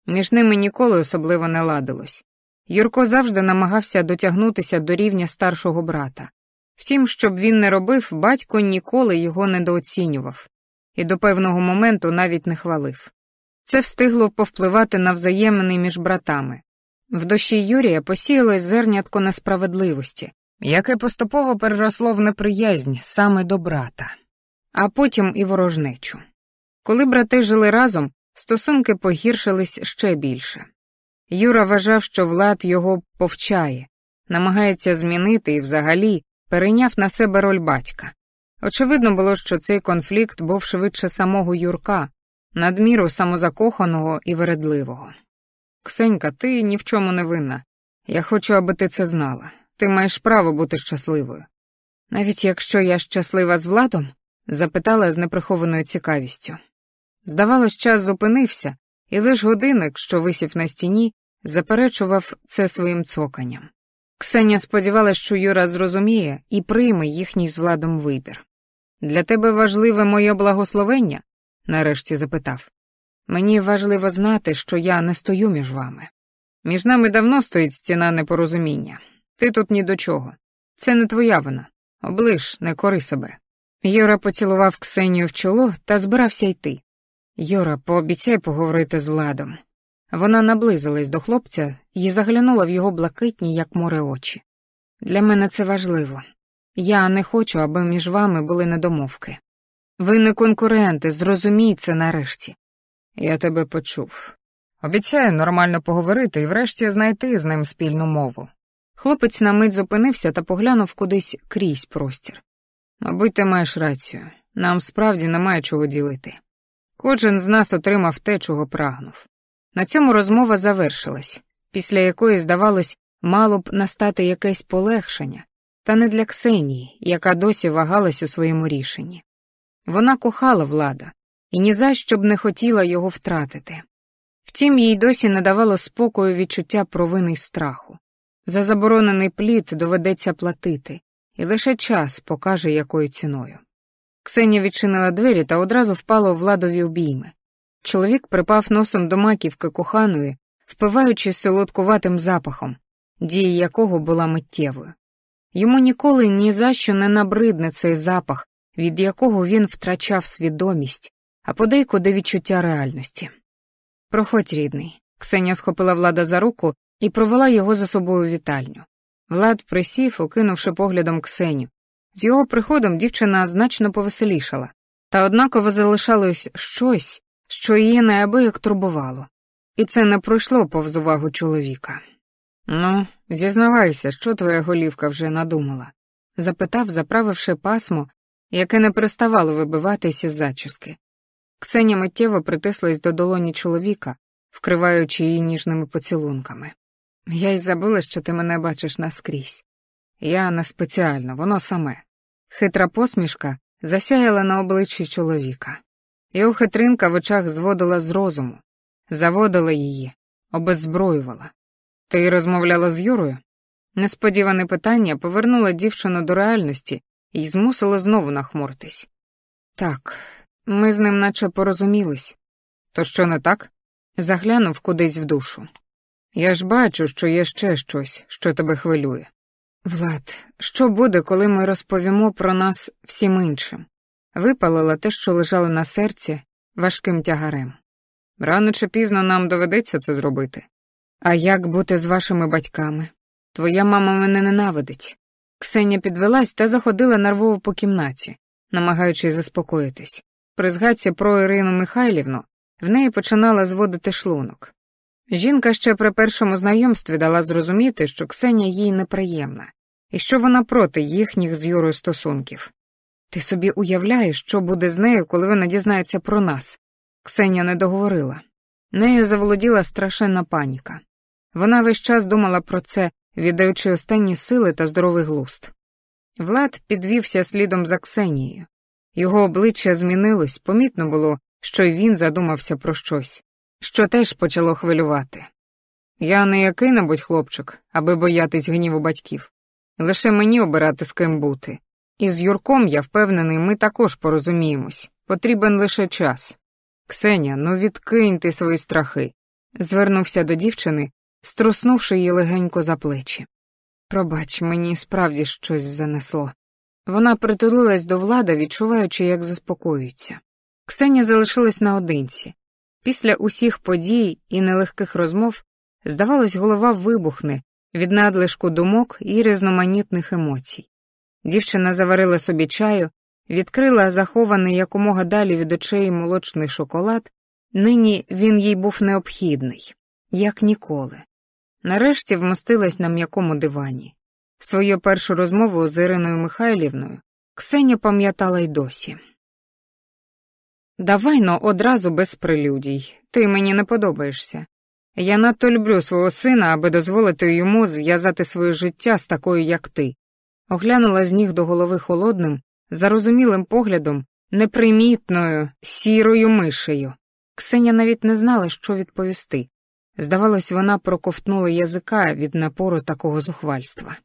Між ними ніколи особливо не ладилось. Юрко завжди намагався дотягнутися до рівня старшого брата. Втім, щоб він не робив, батько ніколи його недооцінював і до певного моменту навіть не хвалив. Це встигло повпливати на взаємини між братами. В душі Юрія посіялось зернятко несправедливості, яке поступово переросло в неприязнь саме до брата, а потім і ворожнечу. Коли брати жили разом, стосунки погіршились ще більше. Юра вважав, що влад його повчає, намагається змінити і взагалі перейняв на себе роль батька. Очевидно було, що цей конфлікт був швидше самого Юрка, надміру самозакоханого і вередливого. Ксенька, ти ні в чому не винна. Я хочу, аби ти це знала. Ти маєш право бути щасливою. Навіть якщо я щаслива з владом? запитала з неприхованою цікавістю. Здавалось, час зупинився, і лиш годинник, що висів на стіні, заперечував це своїм цоканням. Ксеня сподівалася, що Юра зрозуміє і прийме їхній з владом вибір. Для тебе важливе моє благословення? нарешті запитав. Мені важливо знати, що я не стою між вами. Між нами давно стоїть стіна непорозуміння. Ти тут ні до чого. Це не твоя вина. Оближ, не кори себе. Юра поцілував Ксенію в чоло та збирався йти. Юра, пообіцяй поговорити з владом. Вона наблизилась до хлопця і заглянула в його блакитні, як море очі. Для мене це важливо. Я не хочу, аби між вами були недомовки. Ви не конкуренти, зрозумій це нарешті. Я тебе почув. Обіцяю нормально поговорити і врешті знайти з ним спільну мову. Хлопець на мить зупинився та поглянув кудись крізь простір. Мабуть, ти маєш рацію. Нам справді немає чого ділити. Кожен з нас отримав те, чого прагнув. На цьому розмова завершилась, після якої, здавалось, мало б настати якесь полегшення, та не для Ксенії, яка досі вагалась у своєму рішенні. Вона кохала влада і ні за що б не хотіла його втратити. Втім, їй досі не давало спокою відчуття провини й страху. За заборонений плід доведеться платити, і лише час покаже, якою ціною. Ксенія відчинила двері та одразу впала у владові обійми. Чоловік припав носом до маківки коханої, впиваючись солодкуватим запахом, дія якого була миттєвою. Йому ніколи ні за що не набридне цей запах, від якого він втрачав свідомість, а подейкуди відчуття реальності. Проходь, рідний. Ксенія схопила влада за руку і провела його за собою вітальню. Влад присів, окинувши поглядом Ксеню. З його приходом дівчина значно повеселішала, та однаково залишалось щось, що її неабияк турбувало, і це не пройшло повз увагу чоловіка. Ну, зізнавайся, що твоя голівка вже надумала? запитав, заправивши пасмо, яке не переставало вибиватися з зачіски. Ксеня миттєво притислась до долоні чоловіка, вкриваючи її ніжними поцілунками. Я й забула, що ти мене бачиш наскрізь. Я не спеціально, воно саме. Хитра посмішка засяяла на обличчі чоловіка. Його хитринка в очах зводила з розуму, заводила її, обеззброювала. Ти розмовляла з Юрою? Несподіване питання повернуло дівчину до реальності і змусило знову нахмуритись. Так, ми з ним наче порозумілись. То що не так? Заглянув кудись в душу. Я ж бачу, що є ще щось, що тебе хвилює. Влад, що буде, коли ми розповімо про нас всім іншим? Випалила те, що лежало на серці, важким тягарем. Рано чи пізно нам доведеться це зробити. А як бути з вашими батьками? Твоя мама мене ненавидить. Ксеня підвелась та заходила нервово по кімнаті, намагаючись заспокоїтись. При згадці про Ірину Михайлівну в неї починала зводити шлунок. Жінка ще при першому знайомстві дала зрозуміти, що Ксеня їй неприємна, і що вона проти їхніх з Юрою стосунків. Ти собі уявляєш, що буде з нею, коли вона дізнається про нас. Ксеня не договорила. Нею заволоділа страшенна паніка. Вона весь час думала про це, віддаючи останні сили та здоровий глуст. Влад підвівся слідом за Ксенією. Його обличчя змінилось, помітно було, що й він задумався про щось, що теж почало хвилювати. Я не який небудь хлопчик, аби боятись гніву батьків. Лише мені обирати з ким бути. І з Юрком, я впевнений, ми також порозуміємось. Потрібен лише час. Ксеня, ну відкинь ти свої страхи. звернувся до дівчини, струснувши її легенько за плечі. Пробач, мені справді щось занесло. Вона притулилась до влада, відчуваючи, як заспокоюється. Ксеня залишилась наодинці. Після усіх подій і нелегких розмов, здавалось, голова вибухне від надлишку думок і різноманітних емоцій. Дівчина заварила собі чаю, відкрила захований якомога далі від очей молочний шоколад, нині він їй був необхідний, як ніколи. Нарешті вмостилась на м'якому дивані. Свою першу розмову з Іриною Михайлівною Ксеня пам'ятала й досі. Давай но одразу без прелюдій. Ти мені не подобаєшся. Я надто люблю свого сина, аби дозволити йому зв'язати своє життя з такою, як ти. Оглянула з ніг до голови холодним, зарозумілим поглядом, непримітною, сірою мишею. Ксеня навіть не знала, що відповісти. Здавалось, вона проковтнула язика від напору такого зухвальства.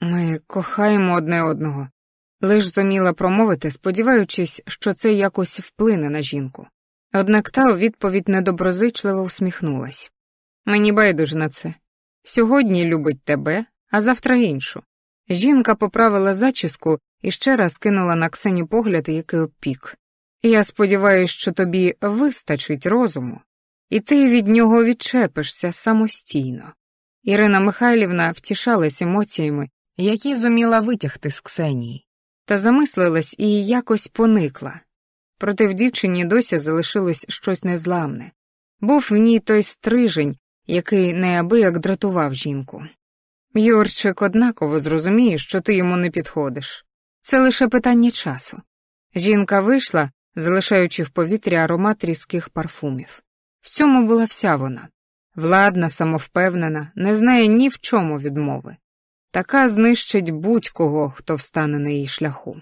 Ми кохаємо одне одного, лиш зуміла промовити, сподіваючись, що це якось вплине на жінку. Однак та у відповідь недоброзичливо усміхнулась. Мені байдуже на це. Сьогодні любить тебе, а завтра іншу. Жінка поправила зачіску і ще раз кинула на Ксеню погляд, який опік. Я сподіваюся, що тобі вистачить розуму, і ти від нього відчепишся самостійно. Ірина Михайлівна втішалась емоціями, які зуміла витягти з Ксенії, та замислилась і якось поникла. Проте в дівчині досі залишилось щось незламне. Був в ній той стрижень, який неабияк дратував жінку. Юрчик однаково зрозуміє, що ти йому не підходиш. Це лише питання часу. Жінка вийшла, залишаючи в повітрі аромат різких парфумів. В цьому була вся вона владна, самовпевнена, не знає ні в чому відмови. Така знищить будь-кого, хто встане на її шляху.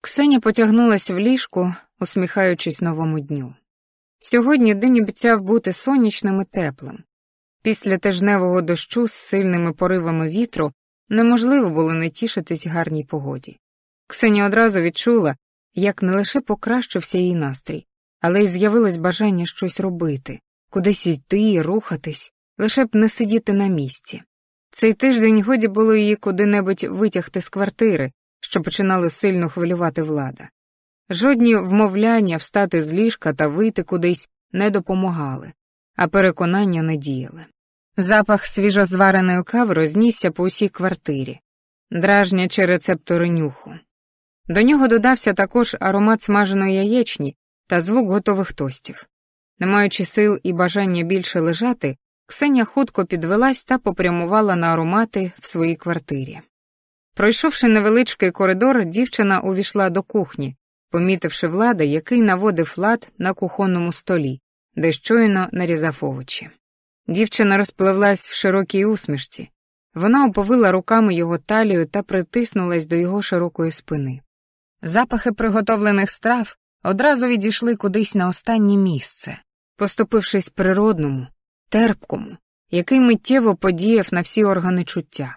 Ксеня потягнулась в ліжку, усміхаючись новому дню. Сьогодні день обіцяв бути сонячним і теплим. Після тижневого дощу з сильними поривами вітру неможливо було не тішитись гарній погоді. Ксеня одразу відчула, як не лише покращився її настрій, але й з'явилось бажання щось робити, кудись йти, рухатись, лише б не сидіти на місці. Цей тиждень годі було її куди-небудь витягти з квартири, що починали сильно хвилювати влада. Жодні вмовляння встати з ліжка та вийти кудись не допомагали, а переконання не діяли. Запах свіжозвареної кави рознісся по усій квартирі, дражнячи рецептори нюху. До нього додався також аромат смаженої яєчні та звук готових тостів. Не маючи сил і бажання більше лежати, Ксеня хутко підвелась та попрямувала на аромати в своїй квартирі. Пройшовши невеличкий коридор, дівчина увійшла до кухні, помітивши влада, який наводив лад на кухонному столі, де щойно нарізав овочі. Дівчина розпливлась в широкій усмішці. Вона оповила руками його талію та притиснулась до його широкої спини. Запахи приготовлених страв одразу відійшли кудись на останнє місце, поступившись природному, терпкому, який миттєво подіяв на всі органи чуття.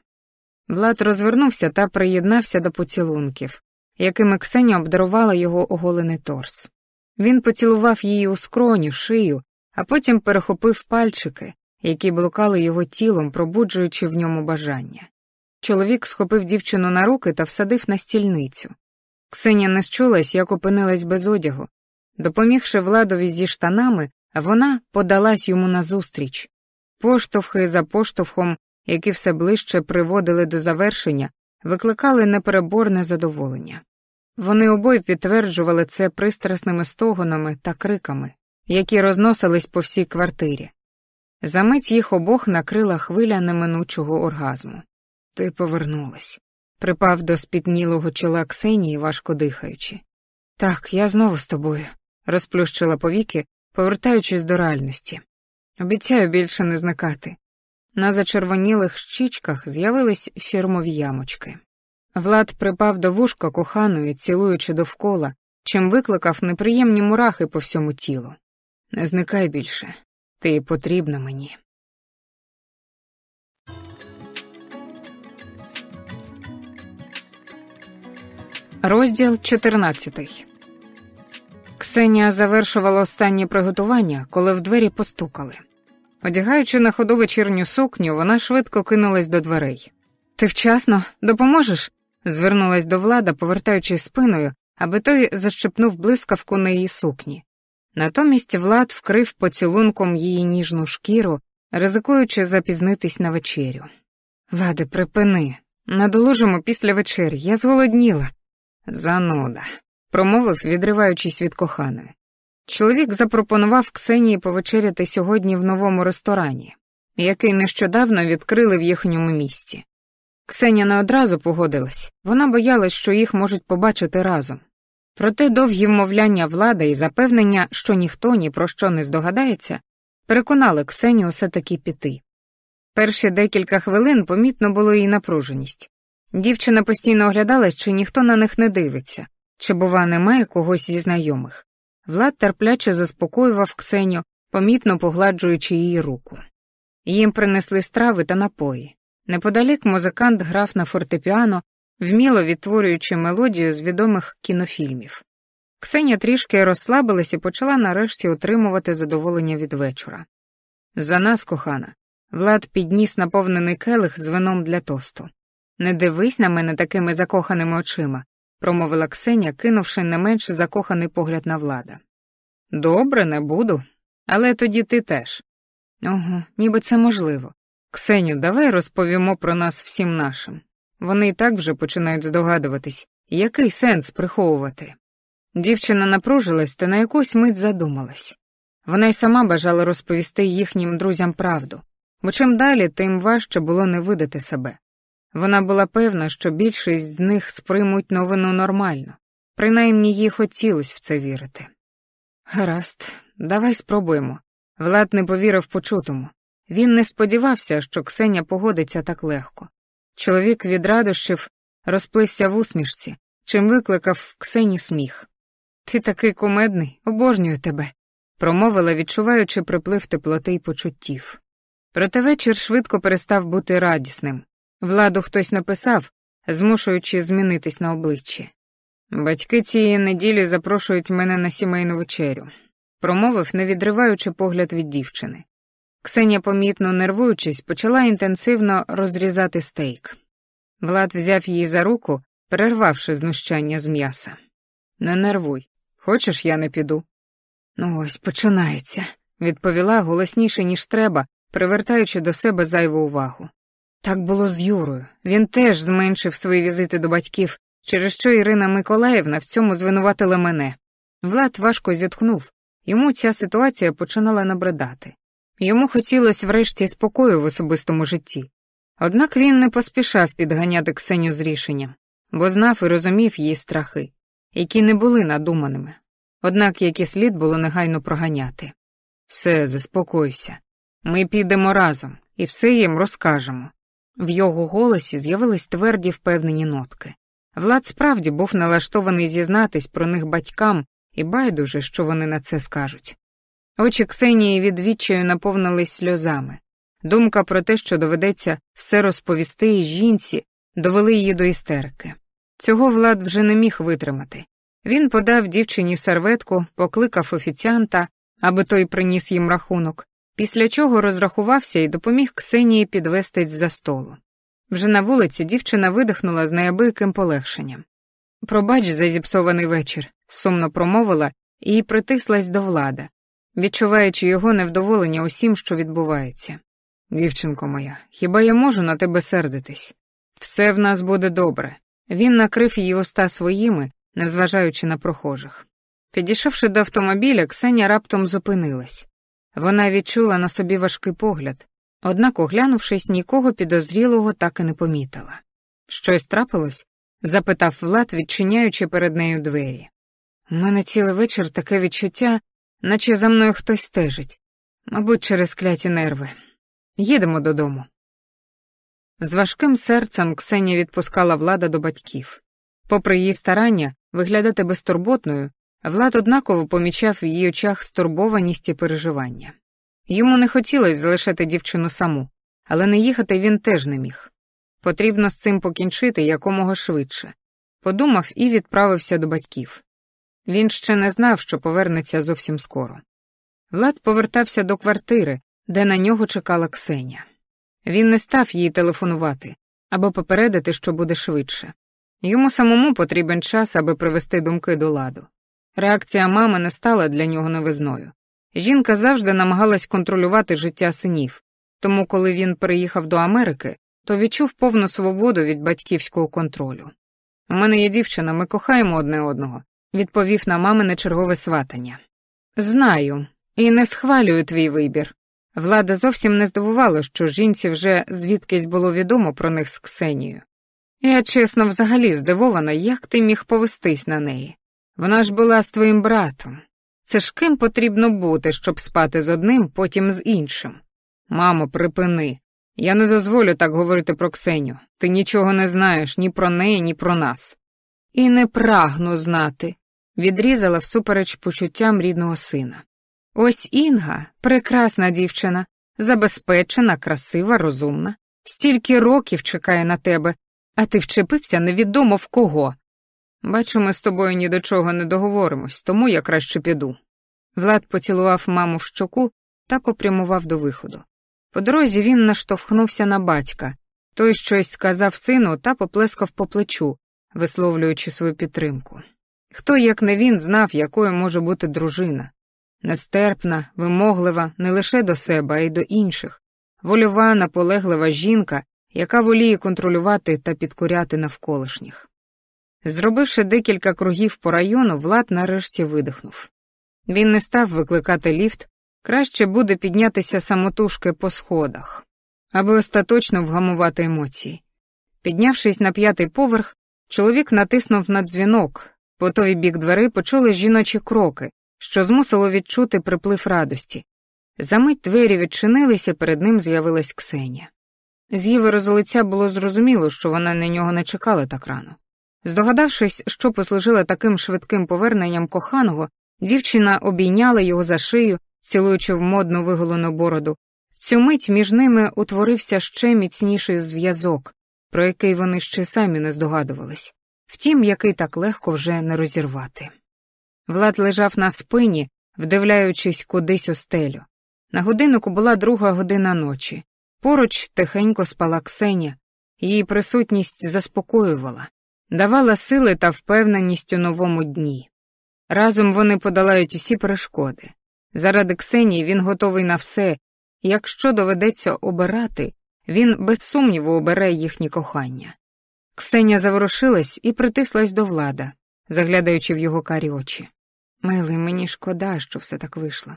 Влад розвернувся та приєднався до поцілунків, якими Ксеня обдарувала його оголений торс. Він поцілував її у скроню, шию, а потім перехопив пальчики, які блукали його тілом, пробуджуючи в ньому бажання. Чоловік схопив дівчину на руки та всадив на стільницю. Ксеня не щулась, як опинилась без одягу. Допомігши владові зі штанами, вона подалась йому назустріч. Поштовхи за поштовхом, які все ближче приводили до завершення, викликали непереборне задоволення. Вони обоє підтверджували це пристрасними стогонами та криками, які розносились по всій квартирі. Замить їх обох накрила хвиля неминучого оргазму. Ти повернулась. Припав до спітнілого чола Ксенії, важко дихаючи. Так, я знову з тобою, розплющила повіки, повертаючись до реальності. Обіцяю більше не зникати. На зачервонілих щічках з'явились фірмові ямочки. Влад припав до вушка коханої, цілуючи довкола, чим викликав неприємні мурахи по всьому тілу. Не зникай більше, ти потрібна мені. Розділ 14 Ксенія завершувала останнє приготування, коли в двері постукали. Одягаючи на ходу вечірню сукню, вона швидко кинулась до дверей. Ти вчасно допоможеш? звернулась до влада, повертаючись спиною, аби той защепнув блискавку на її сукні. Натомість Влад вкрив поцілунком її ніжну шкіру, ризикуючи запізнитись на вечерю. Влади, припини. Надолужимо після вечері, я зголодніла. Зануда, промовив, відриваючись від коханої. Чоловік запропонував Ксенії повечеряти сьогодні в новому ресторані, який нещодавно відкрили в їхньому місті. Ксенія не одразу погодилась, вона боялась, що їх можуть побачити разом. Проте довгі вмовляння влади і запевнення, що ніхто ні про що не здогадається, переконали Ксенію все таки піти. Перші декілька хвилин помітно було її напруженість. Дівчина постійно оглядалась, чи ніхто на них не дивиться, чи, бува, немає когось зі знайомих. Влад терпляче заспокоював Ксеню, помітно погладжуючи її руку. Їм принесли страви та напої. Неподалік музикант грав на фортепіано, вміло відтворюючи мелодію з відомих кінофільмів. Ксеня трішки розслабилась і почала нарешті отримувати задоволення від вечора. За нас, кохана, Влад підніс наповнений келих з вином для тосту. Не дивись на мене такими закоханими очима, промовила Ксеня, кинувши не менш закоханий погляд на влада. Добре, не буду, але тоді ти теж. Ого, ніби це можливо. Ксеню, давай розповімо про нас всім нашим. Вони і так вже починають здогадуватись, який сенс приховувати. Дівчина напружилась та на якусь мить задумалась. Вона й сама бажала розповісти їхнім друзям правду, бо чим далі, тим важче було не видати себе. Вона була певна, що більшість з них сприймуть новину нормально, принаймні їй хотілося в це вірити. Гаразд, давай спробуємо. Влад не повірив почутому. Він не сподівався, що Ксеня погодиться так легко. Чоловік від радощів розплився в усмішці, чим викликав Ксені сміх. Ти такий кумедний, обожнюю тебе, промовила, відчуваючи приплив теплоти й почуттів. Проте вечір швидко перестав бути радісним. Владу хтось написав, змушуючи змінитись на обличчі. Батьки цієї неділі запрошують мене на сімейну вечерю, промовив, не відриваючи погляд від дівчини. Ксеня, помітно нервуючись, почала інтенсивно розрізати стейк. Влад взяв її за руку, перервавши знущання з м'яса. Не нервуй, хочеш, я не піду. Ну ось починається, відповіла голосніше, ніж треба, привертаючи до себе зайву увагу. Так було з Юрою. Він теж зменшив свої візити до батьків, через що Ірина Миколаївна в цьому звинуватила мене. Влад важко зітхнув, йому ця ситуація починала набридати. Йому хотілося врешті спокою в особистому житті. Однак він не поспішав підганяти Ксеню з рішенням, бо знав і розумів її страхи, які не були надуманими, однак які слід було негайно проганяти. Все, заспокойся. Ми підемо разом і все їм розкажемо. В його голосі з'явились тверді впевнені нотки. Влад справді був налаштований зізнатись про них батькам і байдуже, що вони на це скажуть. Очі Ксенії від відчаю наповнились сльозами. Думка про те, що доведеться все розповісти і жінці, довели її до істерики. Цього Влад вже не міг витримати. Він подав дівчині серветку, покликав офіціанта, аби той приніс їм рахунок, після чого розрахувався і допоміг Ксенії підвестись за столу. Вже на вулиці дівчина видихнула з неабияким полегшенням. Пробач за зіпсований вечір, сумно промовила і притислась до влада, відчуваючи його невдоволення усім, що відбувається. Дівчинко моя, хіба я можу на тебе сердитись? Все в нас буде добре. Він накрив її уста своїми, незважаючи на прохожих. Підійшовши до автомобіля, Ксеня раптом зупинилась. Вона відчула на собі важкий погляд, однак, оглянувшись, нікого підозрілого так і не помітила. Щось трапилось? запитав Влад, відчиняючи перед нею двері. У мене цілий вечір таке відчуття, наче за мною хтось стежить, мабуть, через кляті нерви. Їдемо додому. З важким серцем Ксенія відпускала влада до батьків. Попри її старання виглядати безтурботною, Влад однаково помічав в її очах стурбованість і переживання. Йому не хотілося залишати дівчину саму, але не їхати він теж не міг. Потрібно з цим покінчити якомога швидше. Подумав і відправився до батьків. Він ще не знав, що повернеться зовсім скоро. Влад повертався до квартири, де на нього чекала Ксеня. Він не став їй телефонувати або попередити, що буде швидше. Йому самому потрібен час, аби привести думки до ладу. Реакція мами не стала для нього новизною. Жінка завжди намагалась контролювати життя синів, тому коли він переїхав до Америки, то відчув повну свободу від батьківського контролю. У мене є дівчина, ми кохаємо одне одного, відповів на мамине чергове сватання. Знаю, і не схвалюю твій вибір. Влада зовсім не здивувала, що жінці вже звідкись було відомо про них з Ксенією. Я чесно взагалі здивована, як ти міг повестись на неї. Вона ж була з твоїм братом. Це ж ким потрібно бути, щоб спати з одним, потім з іншим. Мамо, припини. Я не дозволю так говорити про Ксеню. Ти нічого не знаєш ні про неї, ні про нас. І не прагну знати, відрізала всупереч почуттям рідного сина. Ось Інга, прекрасна дівчина, забезпечена, красива, розумна, стільки років чекає на тебе, а ти вчепився невідомо в кого. Бачу, ми з тобою ні до чого не договоримось, тому я краще піду. Влад поцілував маму в щоку та попрямував до виходу. По дорозі він наштовхнувся на батька, той щось сказав сину та поплескав по плечу, висловлюючи свою підтримку. Хто, як не він, знав, якою може бути дружина нестерпна, вимоглива не лише до себе, а й до інших, вольова, наполеглива жінка, яка воліє контролювати та підкоряти навколишніх. Зробивши декілька кругів по району, Влад нарешті видихнув. Він не став викликати ліфт, краще буде піднятися самотужки по сходах, аби остаточно вгамувати емоції. Піднявшись на п'ятий поверх, чоловік натиснув на дзвінок, по той бік двери почули жіночі кроки, що змусило відчути приплив радості. Замить двері відчинилися, перед ним з'явилась Ксенія. З її виразу лиця було зрозуміло, що вона на нього не чекала так рано. Здогадавшись, що послужило таким швидким поверненням коханого, дівчина обійняла його за шию, цілуючи в модну виголену бороду. В цю мить між ними утворився ще міцніший зв'язок, про який вони ще самі не здогадувались, втім, який так легко вже не розірвати. Влад лежав на спині, вдивляючись кудись у стелю. На годиннику була друга година ночі. Поруч тихенько спала Ксеня, її присутність заспокоювала, давала сили та впевненість у новому дні. Разом вони подолають усі перешкоди. Заради Ксенії він готовий на все, якщо доведеться обирати, він без сумніву обере їхнє кохання. Ксеня заворушилась і притислась до влада, заглядаючи в його карі очі. Милий, мені шкода, що все так вийшло.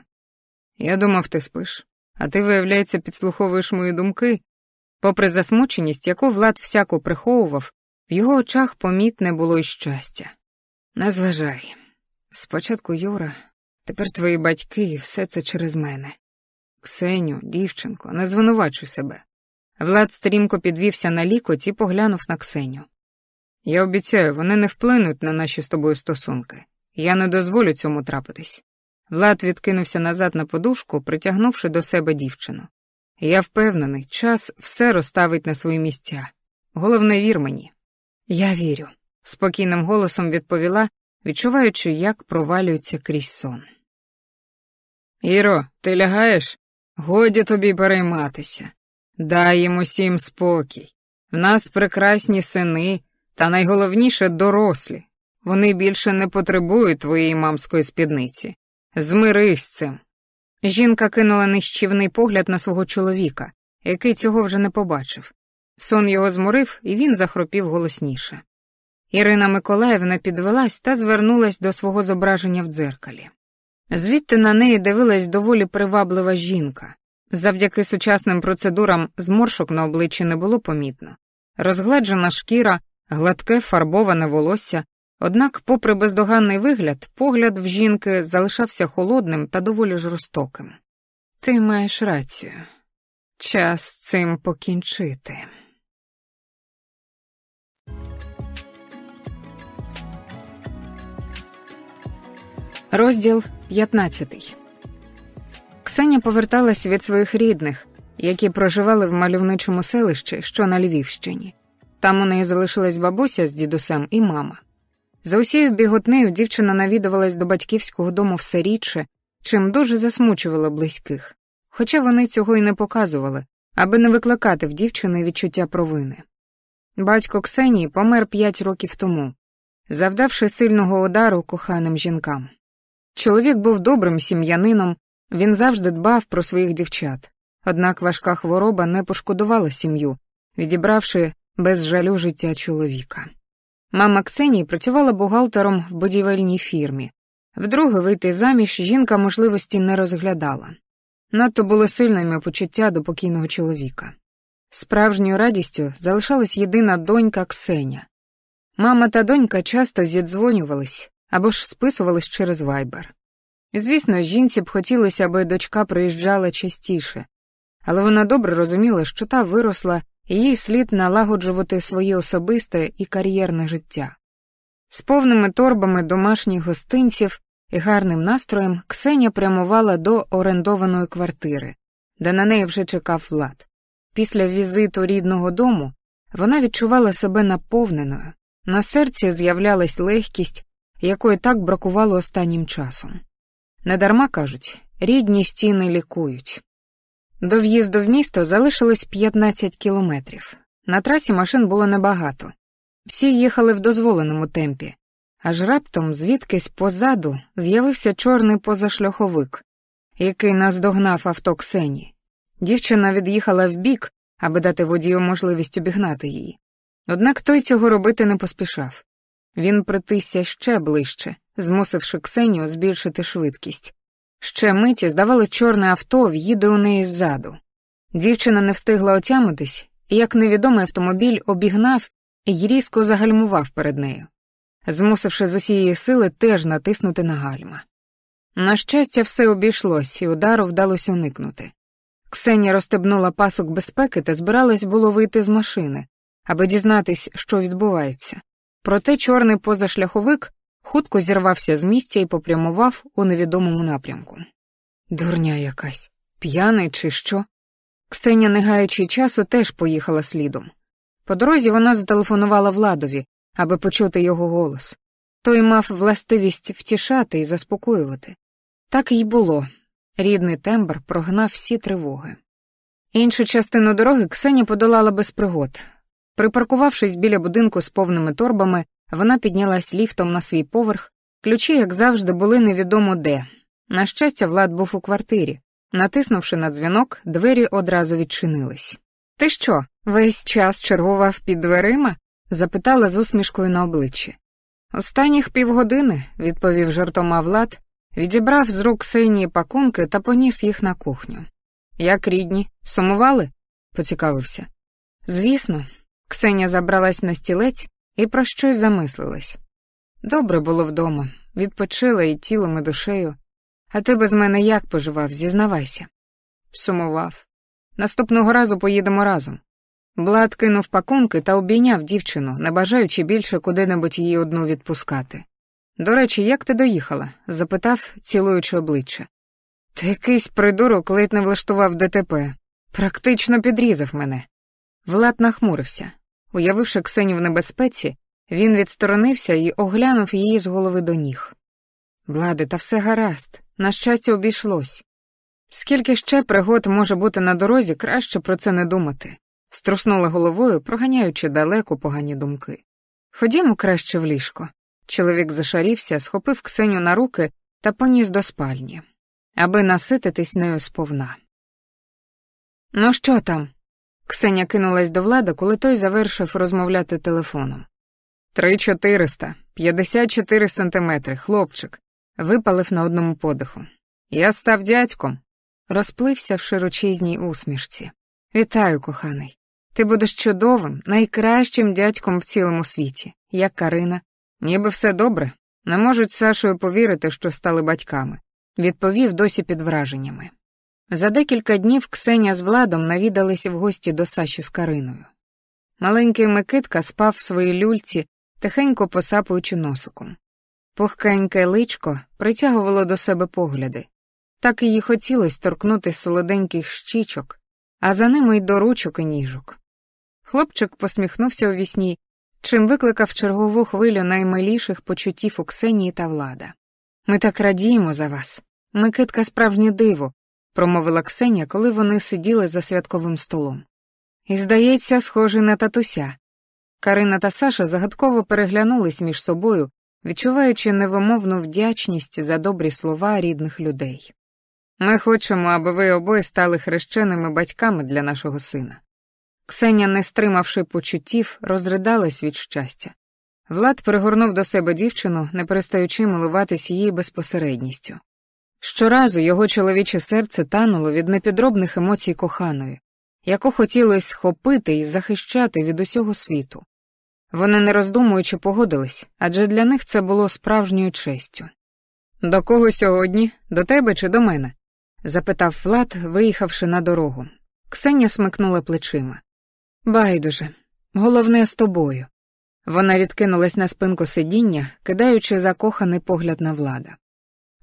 Я думав, ти спиш, а ти, виявляється, підслуховуєш мої думки. Попри засмученість, яку Влад всяко приховував, в його очах помітне було й щастя. Не зважай. Спочатку Юра, тепер твої батьки, і все це через мене. Ксеню, дівчинко, не звинувачуй себе. Влад стрімко підвівся на лікоть і поглянув на Ксеню. Я обіцяю, вони не вплинуть на наші з тобою стосунки. Я не дозволю цьому трапитись. Влад відкинувся назад на подушку, притягнувши до себе дівчину. Я впевнений, час все розставить на свої місця. Головне, вір мені. Я вірю, спокійним голосом відповіла, відчуваючи, як провалюється крізь сон. Іро, ти лягаєш? Годі тобі перейматися. Дай їм усім спокій. В нас прекрасні сини, та найголовніше дорослі. Вони більше не потребують твоєї мамської спідниці. Змирись з цим. Жінка кинула нищівний погляд на свого чоловіка, який цього вже не побачив. Сон його зморив, і він захропів голосніше. Ірина Миколаївна підвелась та звернулась до свого зображення в дзеркалі. Звідти на неї дивилась доволі приваблива жінка. Завдяки сучасним процедурам зморшок на обличчі не було помітно. Розгладжена шкіра, гладке фарбоване волосся, Однак, попри бездоганний вигляд, погляд в жінки залишався холодним та доволі жорстоким. Ти маєш рацію. Час цим покінчити. Розділ 15 Ксеня поверталась від своїх рідних, які проживали в мальовничому селищі, що на Львівщині. Там у неї залишилась бабуся з дідусем і мама. За усією біготнею дівчина навідувалась до батьківського дому все рідше, чим дуже засмучувала близьких, хоча вони цього й не показували, аби не викликати в дівчини відчуття провини. Батько Ксенії помер п'ять років тому, завдавши сильного удару коханим жінкам. Чоловік був добрим сім'янином, він завжди дбав про своїх дівчат, однак важка хвороба не пошкодувала сім'ю, відібравши без жалю життя чоловіка. Мама Ксенії працювала бухгалтером в будівельній фірмі. Вдруге вийти заміж жінка можливості не розглядала. Надто були сильними почуття до покійного чоловіка. Справжньою радістю залишалась єдина донька Ксеня. Мама та донька часто зідзвонювались або ж списувались через вайбер. Звісно, жінці б хотілося, аби дочка приїжджала частіше, але вона добре розуміла, що та виросла і їй слід налагоджувати своє особисте і кар'єрне життя. З повними торбами домашніх гостинців і гарним настроєм Ксеня прямувала до орендованої квартири, де на неї вже чекав влад. Після візиту рідного дому вона відчувала себе наповненою, на серці з'являлась легкість, якої так бракувало останнім часом. Недарма кажуть, рідні стіни лікують. До в'їзду в місто залишилось 15 кілометрів. На трасі машин було небагато. Всі їхали в дозволеному темпі, аж раптом звідкись позаду з'явився чорний позашляховик, який наздогнав авто Ксені. Дівчина від'їхала вбік, аби дати водію можливість обігнати її. Однак той цього робити не поспішав. Він притисся ще ближче, змусивши Ксенію збільшити швидкість. Ще миті, здавалось, чорне авто в'їде у неї ззаду. Дівчина не встигла отямитись, і як невідомий автомобіль обігнав і різко загальмував перед нею, змусивши з усієї сили теж натиснути на гальма. На щастя, все обійшлось, і удару вдалося уникнути. Ксенія розстебнула пасок безпеки та збиралась було вийти з машини, аби дізнатись, що відбувається. Проте чорний позашляховик хутко зірвався з місця і попрямував у невідомому напрямку. Дурня якась, п'яний чи що? Ксеня, не гаючи часу, теж поїхала слідом. По дорозі вона зателефонувала владові, аби почути його голос. Той мав властивість втішати і заспокоювати. Так і було. Рідний тембр прогнав всі тривоги. Іншу частину дороги Ксеня подолала без пригод. Припаркувавшись біля будинку з повними торбами, вона піднялась ліфтом на свій поверх, ключі, як завжди, були невідомо де. На щастя, Влад був у квартирі. Натиснувши на дзвінок, двері одразу відчинились. Ти що, весь час чергував під дверима? запитала з усмішкою на обличчі. Останніх півгодини, відповів жартома Влад, відібрав з рук синії пакунки та поніс їх на кухню. Як рідні, сумували? поцікавився. Звісно, Ксеня забралась на стілець і про щось замислилась. Добре було вдома, відпочила і тілом, і душею. А ти без мене як поживав, зізнавайся. Сумував. Наступного разу поїдемо разом. Блад кинув пакунки та обійняв дівчину, не бажаючи більше куди-небудь її одну відпускати. До речі, як ти доїхала? запитав, цілуючи обличчя. Та якийсь придурок ледь не влаштував ДТП, практично підрізав мене. Влад нахмурився. Уявивши Ксеню в небезпеці, він відсторонився і оглянув її з голови до ніг. Влади, та все гаразд, на щастя, обійшлось. Скільки ще пригод може бути на дорозі, краще про це не думати, струснула головою, проганяючи далеко погані думки. Ходімо краще в ліжко. Чоловік зашарівся, схопив Ксеню на руки та поніс до спальні, аби насититись нею сповна. Ну що там? Ксеня кинулась до влада, коли той завершив розмовляти телефоном. Три чотириста, п'ятдесят чотири сантиметри, хлопчик, випалив на одному подиху. Я став дядьком, розплився в широчизній усмішці. Вітаю, коханий. Ти будеш чудовим, найкращим дядьком в цілому світі, як Карина. Ніби все добре. Не можуть Сашою повірити, що стали батьками, відповів досі під враженнями. За декілька днів Ксеня з Владом навідались в гості до Саші з Кариною. Маленький Микитка спав в своїй люльці, тихенько посапуючи носиком. Пухкеньке личко притягувало до себе погляди. Так їй хотілося торкнути солоденьких щічок, а за ними й до ручок і ніжок. Хлопчик посміхнувся у вісні чим викликав чергову хвилю наймиліших почуттів у Ксенії та влада. Ми так радіємо за вас. Микитка справжнє диво, промовила Ксенія, коли вони сиділи за святковим столом. І, здається, схожий на татуся. Карина та Саша загадково переглянулись між собою, відчуваючи невимовну вдячність за добрі слова рідних людей. Ми хочемо, аби ви обоє стали хрещеними батьками для нашого сина. Ксеня, не стримавши почуттів, розридалась від щастя. Влад пригорнув до себе дівчину, не перестаючи милуватись її безпосередністю. Щоразу його чоловіче серце тануло від непідробних емоцій коханої, яку хотілося схопити і захищати від усього світу. Вони, не роздумуючи, погодились, адже для них це було справжньою честю. До кого сьогодні? До тебе чи до мене? запитав Влад, виїхавши на дорогу. Ксеня смикнула плечима. Байдуже, головне з тобою. Вона відкинулась на спинку сидіння, кидаючи закоханий погляд на влада.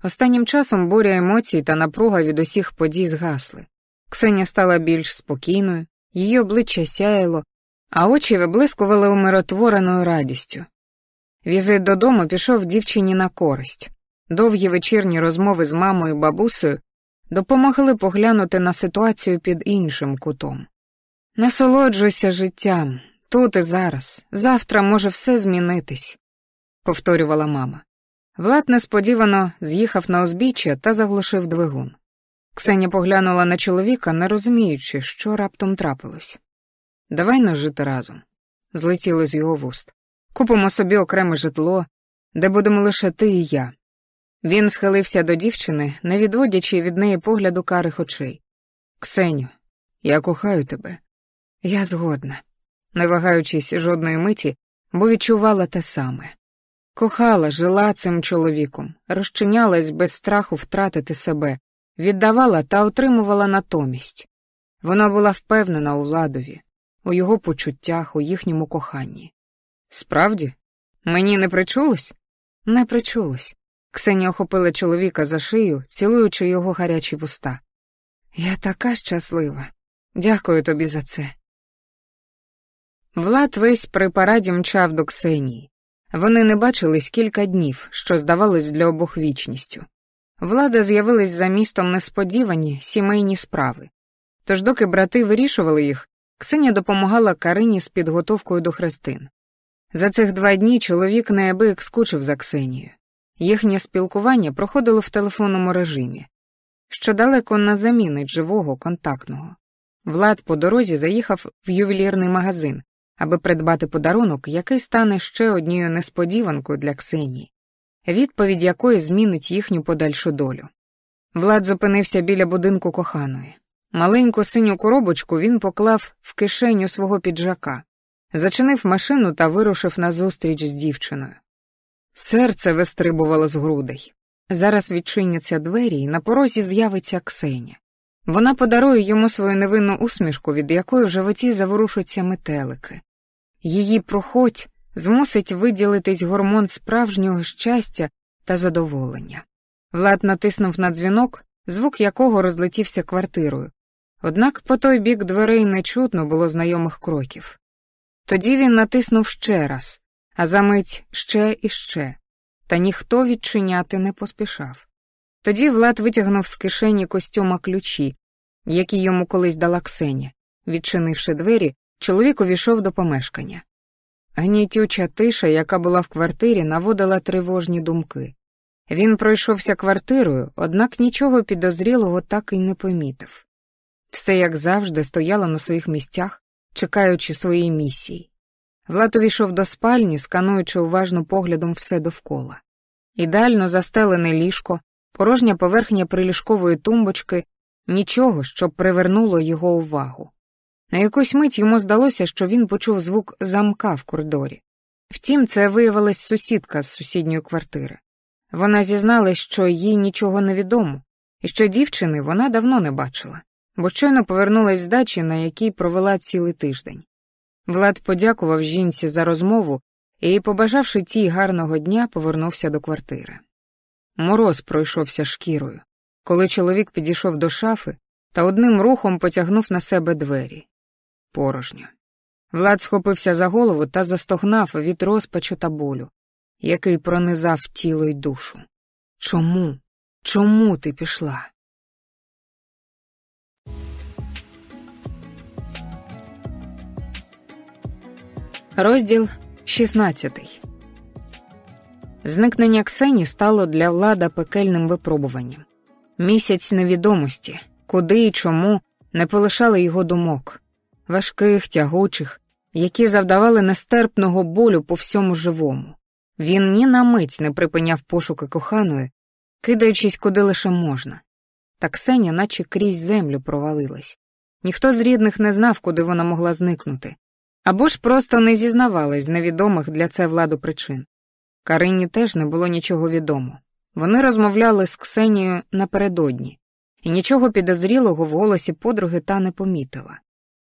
Останнім часом буря емоцій та напруга від усіх подій згасли. Ксеня стала більш спокійною, її обличчя сяяло, а очі виблискували умиротвореною радістю. Візит додому пішов дівчині на користь. Довгі вечірні розмови з мамою і бабусею допомогли поглянути на ситуацію під іншим кутом. Насолоджуйся життям, тут і зараз, завтра може все змінитись, повторювала мама. Влад несподівано з'їхав на узбіччя та заглушив двигун. Ксеня поглянула на чоловіка, не розуміючи, що раптом трапилось. Давай нас жити разом, злетіло з його вуст. Купимо собі окреме житло, де будемо лише ти і я. Він схилився до дівчини, не відводячи від неї погляду карих очей. Ксеню, я кохаю тебе. Я згодна, не вагаючись жодної миті, бо відчувала те саме. Кохала, жила цим чоловіком, розчинялась без страху втратити себе, віддавала та отримувала натомість. Вона була впевнена у владові, у його почуттях, у їхньому коханні. Справді, мені не причулось? Не причулось. Ксенія охопила чоловіка за шию, цілуючи його гарячі вуста. Я така щаслива. Дякую тобі за це. Влад весь при параді мчав до Ксенії. Вони не бачились кілька днів, що здавалось для обох вічністю. Влада з'явилась за містом несподівані сімейні справи. Тож, доки брати вирішували їх, Ксеня допомагала Карині з підготовкою до хрестин. За цих два дні чоловік неабияк скучив за Ксенією. Їхнє спілкування проходило в телефонному режимі, що далеко не замінить живого контактного. Влад по дорозі заїхав в ювелірний магазин, аби придбати подарунок, який стане ще однією несподіванкою для Ксенії, відповідь якої змінить їхню подальшу долю. Влад зупинився біля будинку коханої. Маленьку синю коробочку він поклав в кишеню свого піджака, зачинив машину та вирушив на зустріч з дівчиною. Серце вистрибувало з грудей. Зараз відчиняться двері, і на порозі з'явиться Ксеня. Вона подарує йому свою невинну усмішку, від якої в животі заворушаться метелики. Її проходь змусить виділитись гормон справжнього щастя та задоволення. Влад натиснув на дзвінок, звук якого розлетівся квартирою, однак по той бік дверей не чутно було знайомих кроків. Тоді він натиснув ще раз, а за мить ще і ще, та ніхто відчиняти не поспішав. Тоді Влад витягнув з кишені костюма ключі, які йому колись дала Ксеня. Відчинивши двері, чоловік увійшов до помешкання. Гнітюча тиша, яка була в квартирі, наводила тривожні думки. Він пройшовся квартирою, однак нічого підозрілого так і не помітив. Все, як завжди, стояло на своїх місцях, чекаючи своєї місії. Влад увійшов до спальні, скануючи уважно поглядом все довкола. Ідеально застелене ліжко, порожня поверхня приліжкової тумбочки, нічого, що привернуло його увагу. На якусь мить йому здалося, що він почув звук замка в коридорі. Втім, це виявилась сусідка з сусідньої квартири. Вона зізналась, що їй нічого не відомо, і що дівчини вона давно не бачила, бо щойно повернулась з дачі, на якій провела цілий тиждень. Влад подякував жінці за розмову і, побажавши тій гарного дня, повернувся до квартири. Мороз пройшовся шкірою, коли чоловік підійшов до шафи та одним рухом потягнув на себе двері. Порожньо. Влад схопився за голову та застогнав від розпачу та болю, який пронизав тіло й душу. Чому? Чому ти пішла? Розділ 16 Зникнення Ксені стало для влада пекельним випробуванням. Місяць невідомості, куди і чому не полишали його думок, важких, тягучих, які завдавали нестерпного болю по всьому живому. Він ні на мить не припиняв пошуки коханої, кидаючись куди лише можна. Та Ксеня наче крізь землю провалилась. Ніхто з рідних не знав, куди вона могла зникнути, або ж просто не зізнавались з невідомих для це владу причин. Карині теж не було нічого відомо. Вони розмовляли з Ксенією напередодні, і нічого підозрілого в голосі подруги та не помітила.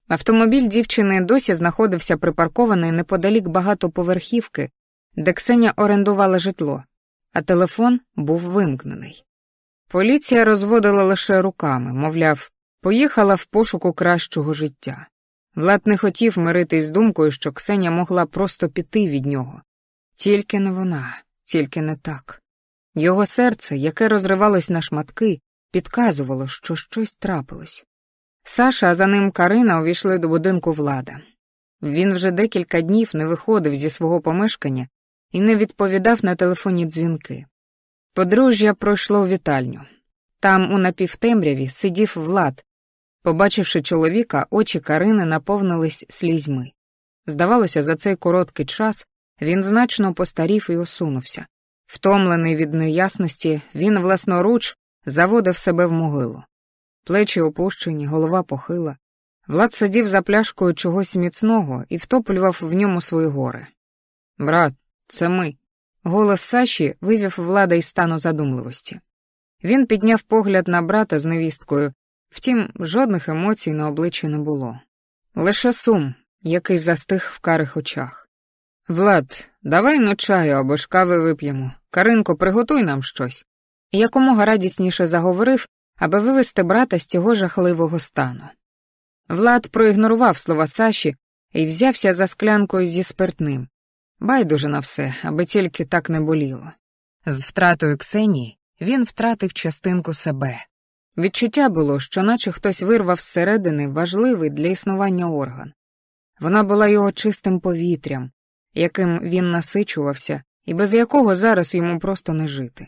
Автомобіль дівчини досі знаходився припаркований неподалік багатоповерхівки, де Ксеня орендувала житло, а телефон був вимкнений. Поліція розводила лише руками, мовляв, поїхала в пошуку кращого життя. Влад не хотів миритись з думкою, що Ксеня могла просто піти від нього. Тільки не вона, тільки не так. Його серце, яке розривалось на шматки, підказувало, що щось трапилось. Саша, а за ним Карина увійшли до будинку влада. Він вже декілька днів не виходив зі свого помешкання і не відповідав на телефонні дзвінки. Подружжя пройшло у вітальню. Там, у напівтемряві, сидів влад. Побачивши чоловіка, очі Карини наповнились слізьми. Здавалося, за цей короткий час він значно постарів і осунувся. Втомлений від неясності, він власноруч заводив себе в могилу. Плечі опущені, голова похила. Влад сидів за пляшкою чогось міцного і втоплював в ньому свої гори. Брат, це ми. Голос Саші вивів влада із стану задумливості. Він підняв погляд на брата з невісткою, втім, жодних емоцій на обличчі не було. Лише сум, який застиг в карих очах. Влад, давай ну чаю або ж кави вип'ємо. Каринко, приготуй нам щось. Якомога радісніше заговорив, аби вивести брата з цього жахливого стану. Влад проігнорував слова Саші і взявся за склянкою зі спиртним. Байдуже на все, аби тільки так не боліло. З втратою Ксенії він втратив частинку себе. Відчуття було, що наче хтось вирвав зсередини важливий для існування орган. Вона була його чистим повітрям, яким він насичувався і без якого зараз йому просто не жити.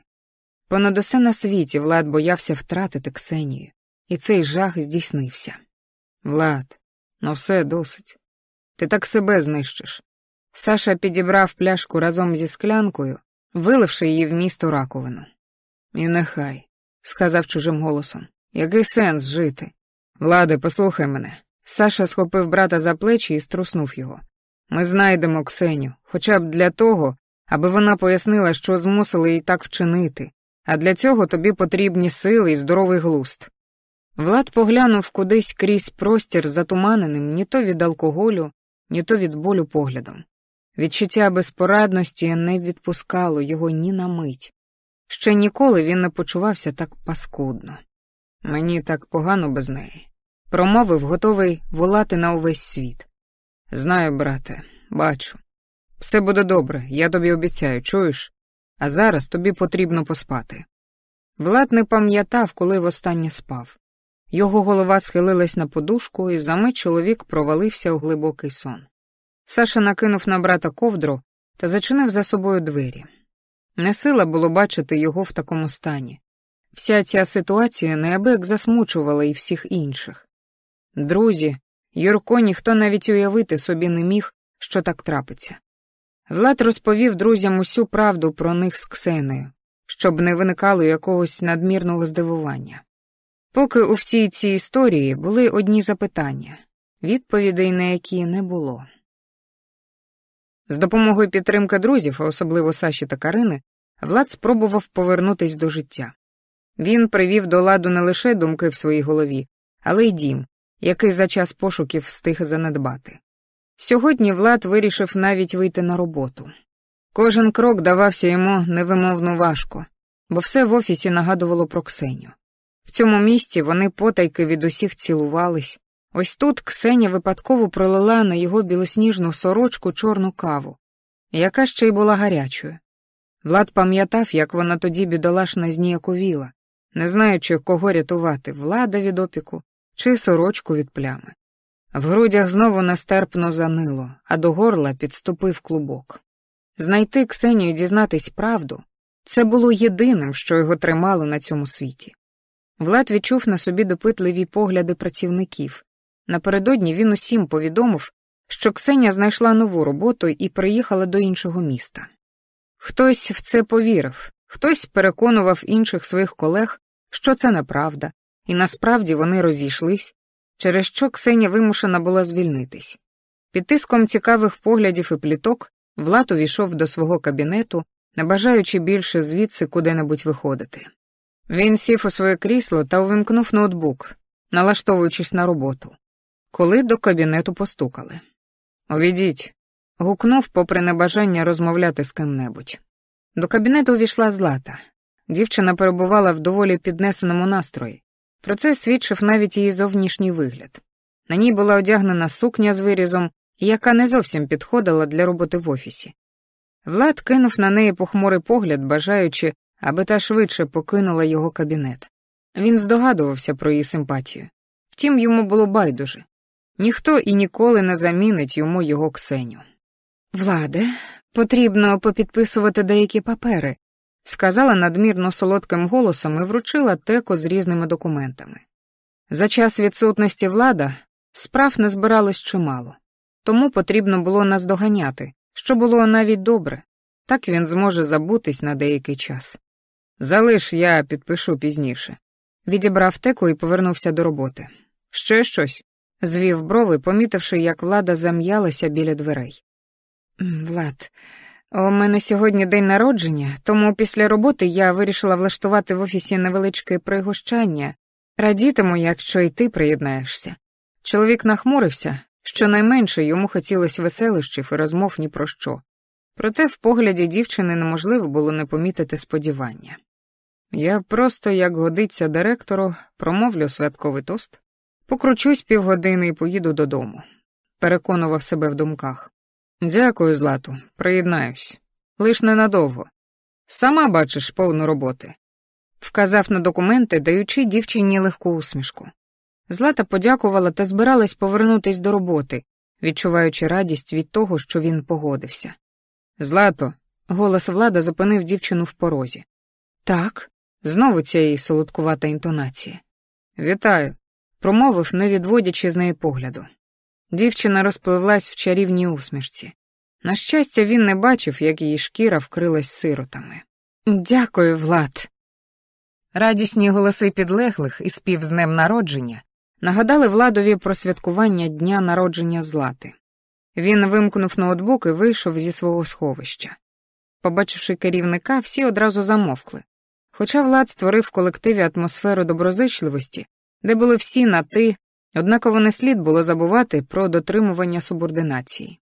Понад усе на світі Влад боявся втратити Ксенію, і цей жах здійснився. Влад, ну все досить. Ти так себе знищиш. Саша підібрав пляшку разом зі склянкою, виливши її в місто раковину. І нехай, сказав чужим голосом, який сенс жити? Влади, послухай мене. Саша схопив брата за плечі і струснув його. Ми знайдемо Ксеню, хоча б для того, аби вона пояснила, що змусили її так вчинити, а для цього тобі потрібні сили і здоровий глуст. Влад поглянув кудись крізь простір затуманеним ні то від алкоголю, ні то від болю поглядом. Відчуття безпорадності не відпускало його ні на мить. Ще ніколи він не почувався так паскудно. Мені так погано без неї. Промовив, готовий волати на увесь світ. Знаю, брате, бачу. Все буде добре, я тобі обіцяю, чуєш? А зараз тобі потрібно поспати. Влад не пам'ятав, коли востаннє спав. Його голова схилилась на подушку, і за мить чоловік провалився у глибокий сон. Саша накинув на брата ковдру та зачинив за собою двері. Не сила було бачити його в такому стані. Вся ця ситуація неабияк засмучувала і всіх інших. Друзі, Юрко ніхто навіть уявити собі не міг, що так трапиться. Влад розповів друзям усю правду про них з Ксеною, щоб не виникало якогось надмірного здивування. Поки у всій цій історії були одні запитання, відповідей на які не було. З допомогою підтримки друзів, а особливо Саші та Карини, Влад спробував повернутись до життя. Він привів до ладу не лише думки в своїй голові, але й дім, який за час пошуків встиг занедбати. Сьогодні Влад вирішив навіть вийти на роботу. Кожен крок давався йому невимовно важко, бо все в офісі нагадувало про Ксеню. В цьому місці вони потайки від усіх цілувались, Ось тут Ксеня випадково пролила на його білосніжну сорочку чорну каву, яка ще й була гарячою. Влад пам'ятав, як вона тоді бідолашна зніяковіла, не знаючи, кого рятувати влада від опіку чи сорочку від плями. В грудях знову нестерпно занило, а до горла підступив клубок. Знайти Ксенію дізнатись правду це було єдиним, що його тримало на цьому світі. Влад відчув на собі допитливі погляди працівників. Напередодні він усім повідомив, що Ксеня знайшла нову роботу і приїхала до іншого міста. Хтось в це повірив, хтось переконував інших своїх колег, що це неправда, і насправді вони розійшлись, через що Ксеня вимушена була звільнитись. Під тиском цікавих поглядів і пліток Влад увійшов до свого кабінету, не бажаючи більше звідси куди-небудь виходити. Він сів у своє крісло та увімкнув ноутбук, налаштовуючись на роботу. Коли до кабінету постукали. Увідіть, гукнув, попри небажання розмовляти з ким-небудь. До кабінету увійшла злата. Дівчина перебувала в доволі піднесеному настрої. Про це свідчив навіть її зовнішній вигляд. На ній була одягнена сукня з вирізом, яка не зовсім підходила для роботи в офісі. Влад кинув на неї похмурий погляд, бажаючи, аби та швидше покинула його кабінет. Він здогадувався про її симпатію. Втім, йому було байдуже. Ніхто і ніколи не замінить йому його Ксеню. Владе, потрібно попідписувати деякі папери, сказала надмірно солодким голосом і вручила теко з різними документами. За час відсутності влада справ не збиралось чимало, тому потрібно було наздоганяти, що було навіть добре, так він зможе забутись на деякий час. Залиш я підпишу пізніше. Відібрав теку і повернувся до роботи. Ще щось? звів брови, помітивши, як влада зам'ялася біля дверей. Влад, у мене сьогодні день народження, тому після роботи я вирішила влаштувати в офісі невеличке пригощання. Радітиму, якщо й ти приєднаєшся. Чоловік нахмурився, щонайменше йому хотілося веселищів і розмов ні про що. Проте в погляді дівчини неможливо було не помітити сподівання. Я просто, як годиться директору, промовлю святковий тост, покручусь півгодини і поїду додому, переконував себе в думках. Дякую, Злату, приєднаюсь. Лиш ненадовго. Сама бачиш повну роботи. Вказав на документи, даючи дівчині легку усмішку. Злата подякувала та збиралась повернутись до роботи, відчуваючи радість від того, що він погодився. Злато, голос влада зупинив дівчину в порозі. Так, знову ця її солодкувата інтонація. Вітаю, промовив, не відводячи з неї погляду. Дівчина розпливлась в чарівній усмішці. На щастя, він не бачив, як її шкіра вкрилась сиротами. Дякую, Влад. Радісні голоси підлеглих і спів з днем народження нагадали владові про святкування дня народження злати. Він вимкнув ноутбук і вийшов зі свого сховища. Побачивши керівника, всі одразу замовкли. Хоча влад створив в колективі атмосферу доброзичливості, де були всі на ти, однаково не слід було забувати про дотримування субординації.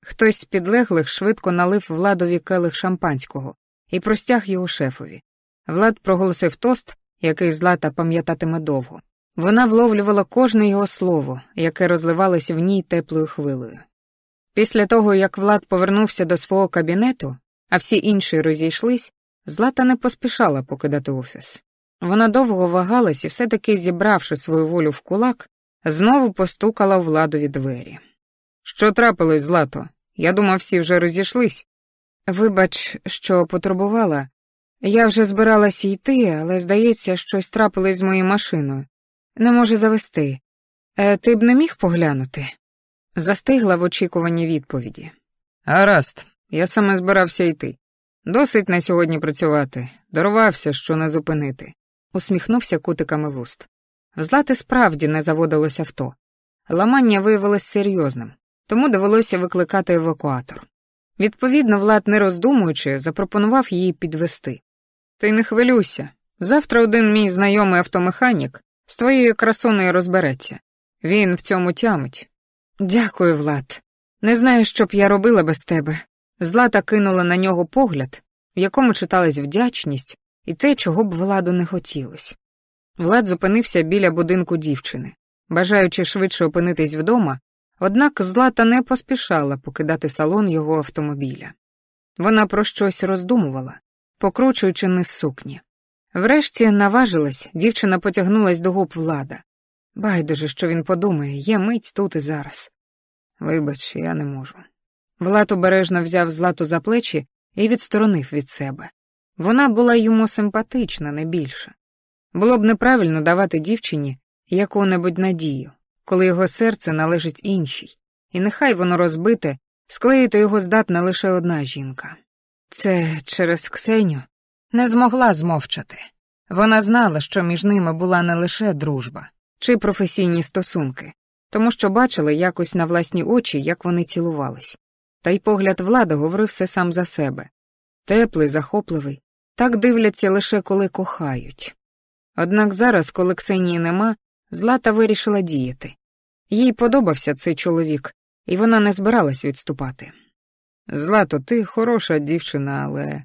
Хтось з підлеглих швидко налив владові келих шампанського і простяг його шефові. Влад проголосив тост, який злата пам'ятатиме довго. Вона вловлювала кожне його слово, яке розливалося в ній теплою хвилею. Після того, як Влад повернувся до свого кабінету, а всі інші розійшлись, Злата не поспішала покидати офіс. Вона довго вагалась і, все-таки, зібравши свою волю в кулак, знову постукала у владові двері. Що трапилось, Злато? Я думав, всі вже розійшлись. Вибач, що потурбувала. Я вже збиралась йти, але, здається, щось трапилось з моєю машиною. Не можу завести. Е, Ти б не міг поглянути? Застигла в очікуванні відповіді. Гаразд, я саме збирався йти. Досить на сьогодні працювати, дарувався, що не зупинити, усміхнувся кутиками вуст. В злати справді не заводилось авто. Ламання виявилось серйозним, тому довелося викликати евакуатор. Відповідно, Влад, не роздумуючи, запропонував її підвести. Ти не хвилюйся. Завтра один мій знайомий автомеханік з твоєю красуною розбереться. Він в цьому тямить. Дякую, Влад. Не знаю, що б я робила без тебе. Злата кинула на нього погляд, в якому читалась вдячність і те, чого б владу не хотілось. Влад зупинився біля будинку дівчини. бажаючи швидше опинитись вдома, однак Злата не поспішала покидати салон його автомобіля. Вона про щось роздумувала, покручуючи низ сукні. Врешті наважилась, дівчина потягнулась до губ влада. Байдуже, що він подумає, є мить тут і зараз. Вибач, я не можу. Влад обережно взяв злату за плечі і відсторонив від себе. Вона була йому симпатична, не більше. Було б неправильно давати дівчині яку-небудь надію, коли його серце належить іншій, і нехай воно розбите, склеїти його здатна лише одна жінка. Це через Ксеню не змогла змовчати. Вона знала, що між ними була не лише дружба чи професійні стосунки, тому що бачила якось на власні очі, як вони цілувались. Та й погляд влади говорив все сам за себе теплий, захопливий, так дивляться лише коли кохають. Однак зараз, коли Ксенії нема, Злата вирішила діяти. Їй подобався цей чоловік, і вона не збиралась відступати. Злато, ти хороша дівчина, але.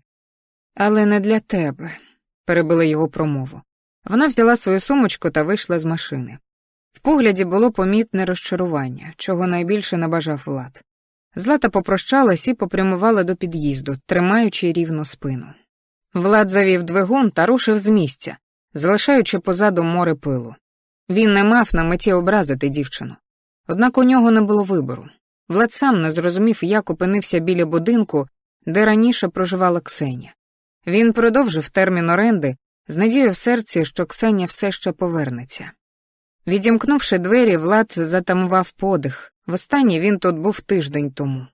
Але не для тебе, перебила його промову. Вона взяла свою сумочку та вийшла з машини. В погляді було помітне розчарування, чого найбільше набажав влад. Злата попрощалась і попрямувала до під'їзду, тримаючи рівно спину. Влад завів двигун та рушив з місця, залишаючи позаду море пилу. Він не мав на меті образити дівчину. Однак у нього не було вибору. Влад сам не зрозумів, як опинився біля будинку, де раніше проживала Ксеня. Він продовжив термін оренди, з надією в серці, що Ксеня все ще повернеться. Відімкнувши двері, Влад затамував подих. Востаннє він тут був тиждень тому.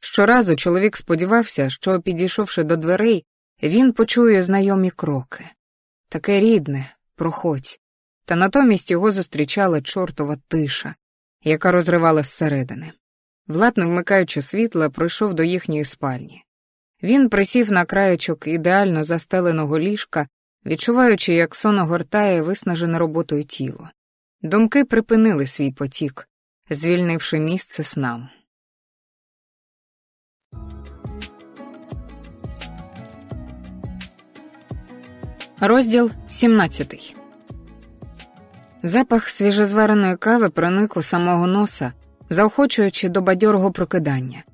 Щоразу чоловік сподівався, що, підійшовши до дверей, він почує знайомі кроки. Таке рідне, проходь. Та натомість його зустрічала чортова тиша, яка розривала зсередини. Влад, не вмикаючи світла, пройшов до їхньої спальні. Він присів на краєчок ідеально застеленого ліжка, відчуваючи, як сон огортає виснажене роботою тіло. Думки припинили свій потік, звільнивши місце снам. Розділ 17 Запах свіжезвареної кави проник у самого носа, заохочуючи до бадьорого прокидання.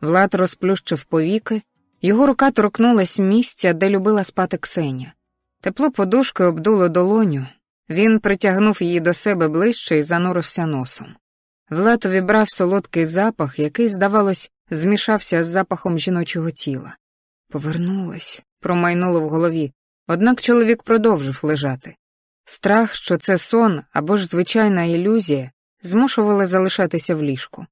Влад розплющив повіки, його рука торкнулась місця, де любила спати Ксеня. Тепло подушки обдуло долоню, він притягнув її до себе ближче і занурився носом. Влад увібрав солодкий запах, який, здавалось, змішався з запахом жіночого тіла. Повернулась, промайнуло в голові, однак чоловік продовжив лежати. Страх, що це сон або ж звичайна ілюзія, змушували залишатися в ліжку.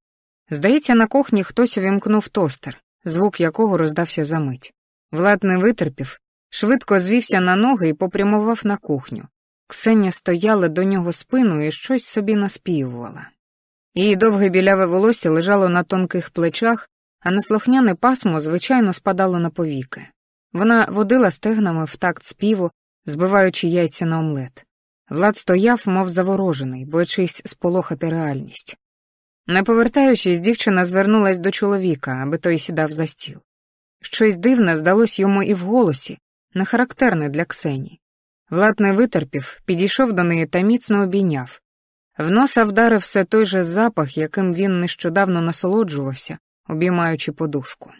Здається, на кухні хтось увімкнув тостер, звук якого роздався за мить. Влад не витерпів, швидко звівся на ноги і попрямував на кухню. Ксеня стояла до нього спиною і щось собі наспівувала. Її довге біляве волосся лежало на тонких плечах, а неслухняне пасмо, звичайно, спадало на повіки. Вона водила стегнами в такт співу, збиваючи яйця на омлет. Влад стояв, мов заворожений, боячись сполохати реальність. Не повертаючись, дівчина звернулась до чоловіка, аби той сідав за стіл. Щось дивне здалось йому і в голосі, не характерне для Ксені. Влад не витерпів, підійшов до неї та міцно обійняв. В носа вдарив все той же запах, яким він нещодавно насолоджувався, обіймаючи подушку.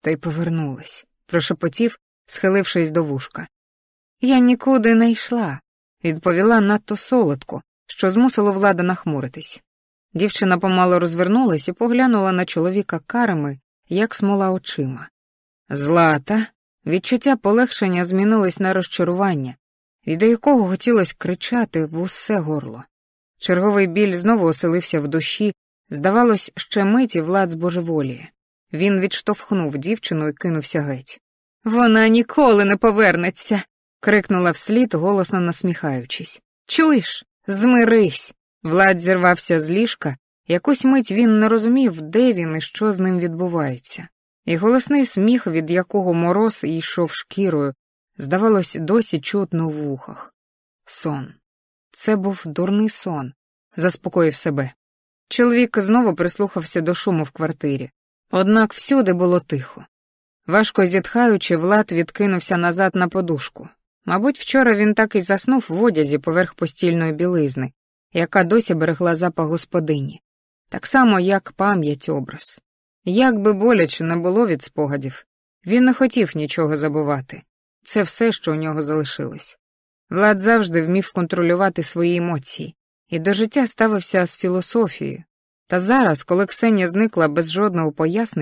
Та й повернулась, прошепотів, схилившись до вушка. Я нікуди не йшла, відповіла надто солодко, що змусило влада нахмуритись. Дівчина помало розвернулась і поглянула на чоловіка карами, як смола очима. Злата, відчуття полегшення змінилось на розчарування, від якого хотілося кричати в усе горло. Черговий біль знову оселився в душі, здавалось, ще миті влад збожеволіє. Він відштовхнув дівчину і кинувся геть. Вона ніколи не повернеться. крикнула вслід, голосно насміхаючись. Чуєш? Змирись. Влад зірвався з ліжка, якусь мить він не розумів, де він і що з ним відбувається, і голосний сміх, від якого мороз йшов шкірою, здавалось, досі чутно в вухах. Сон. Це був дурний сон, заспокоїв себе. Чоловік знову прислухався до шуму в квартирі, однак всюди було тихо. Важко зітхаючи, Влад відкинувся назад на подушку. Мабуть, вчора він так і заснув в одязі поверх постільної білизни, яка досі берегла запах господині, так само, як пам'ять образ. Як би боляче не було від спогадів, він не хотів нічого забувати. Це все, що у нього залишилось. Влад завжди вмів контролювати свої емоції і до життя ставився з філософією. Та зараз, коли Ксенія зникла без жодного пояснення,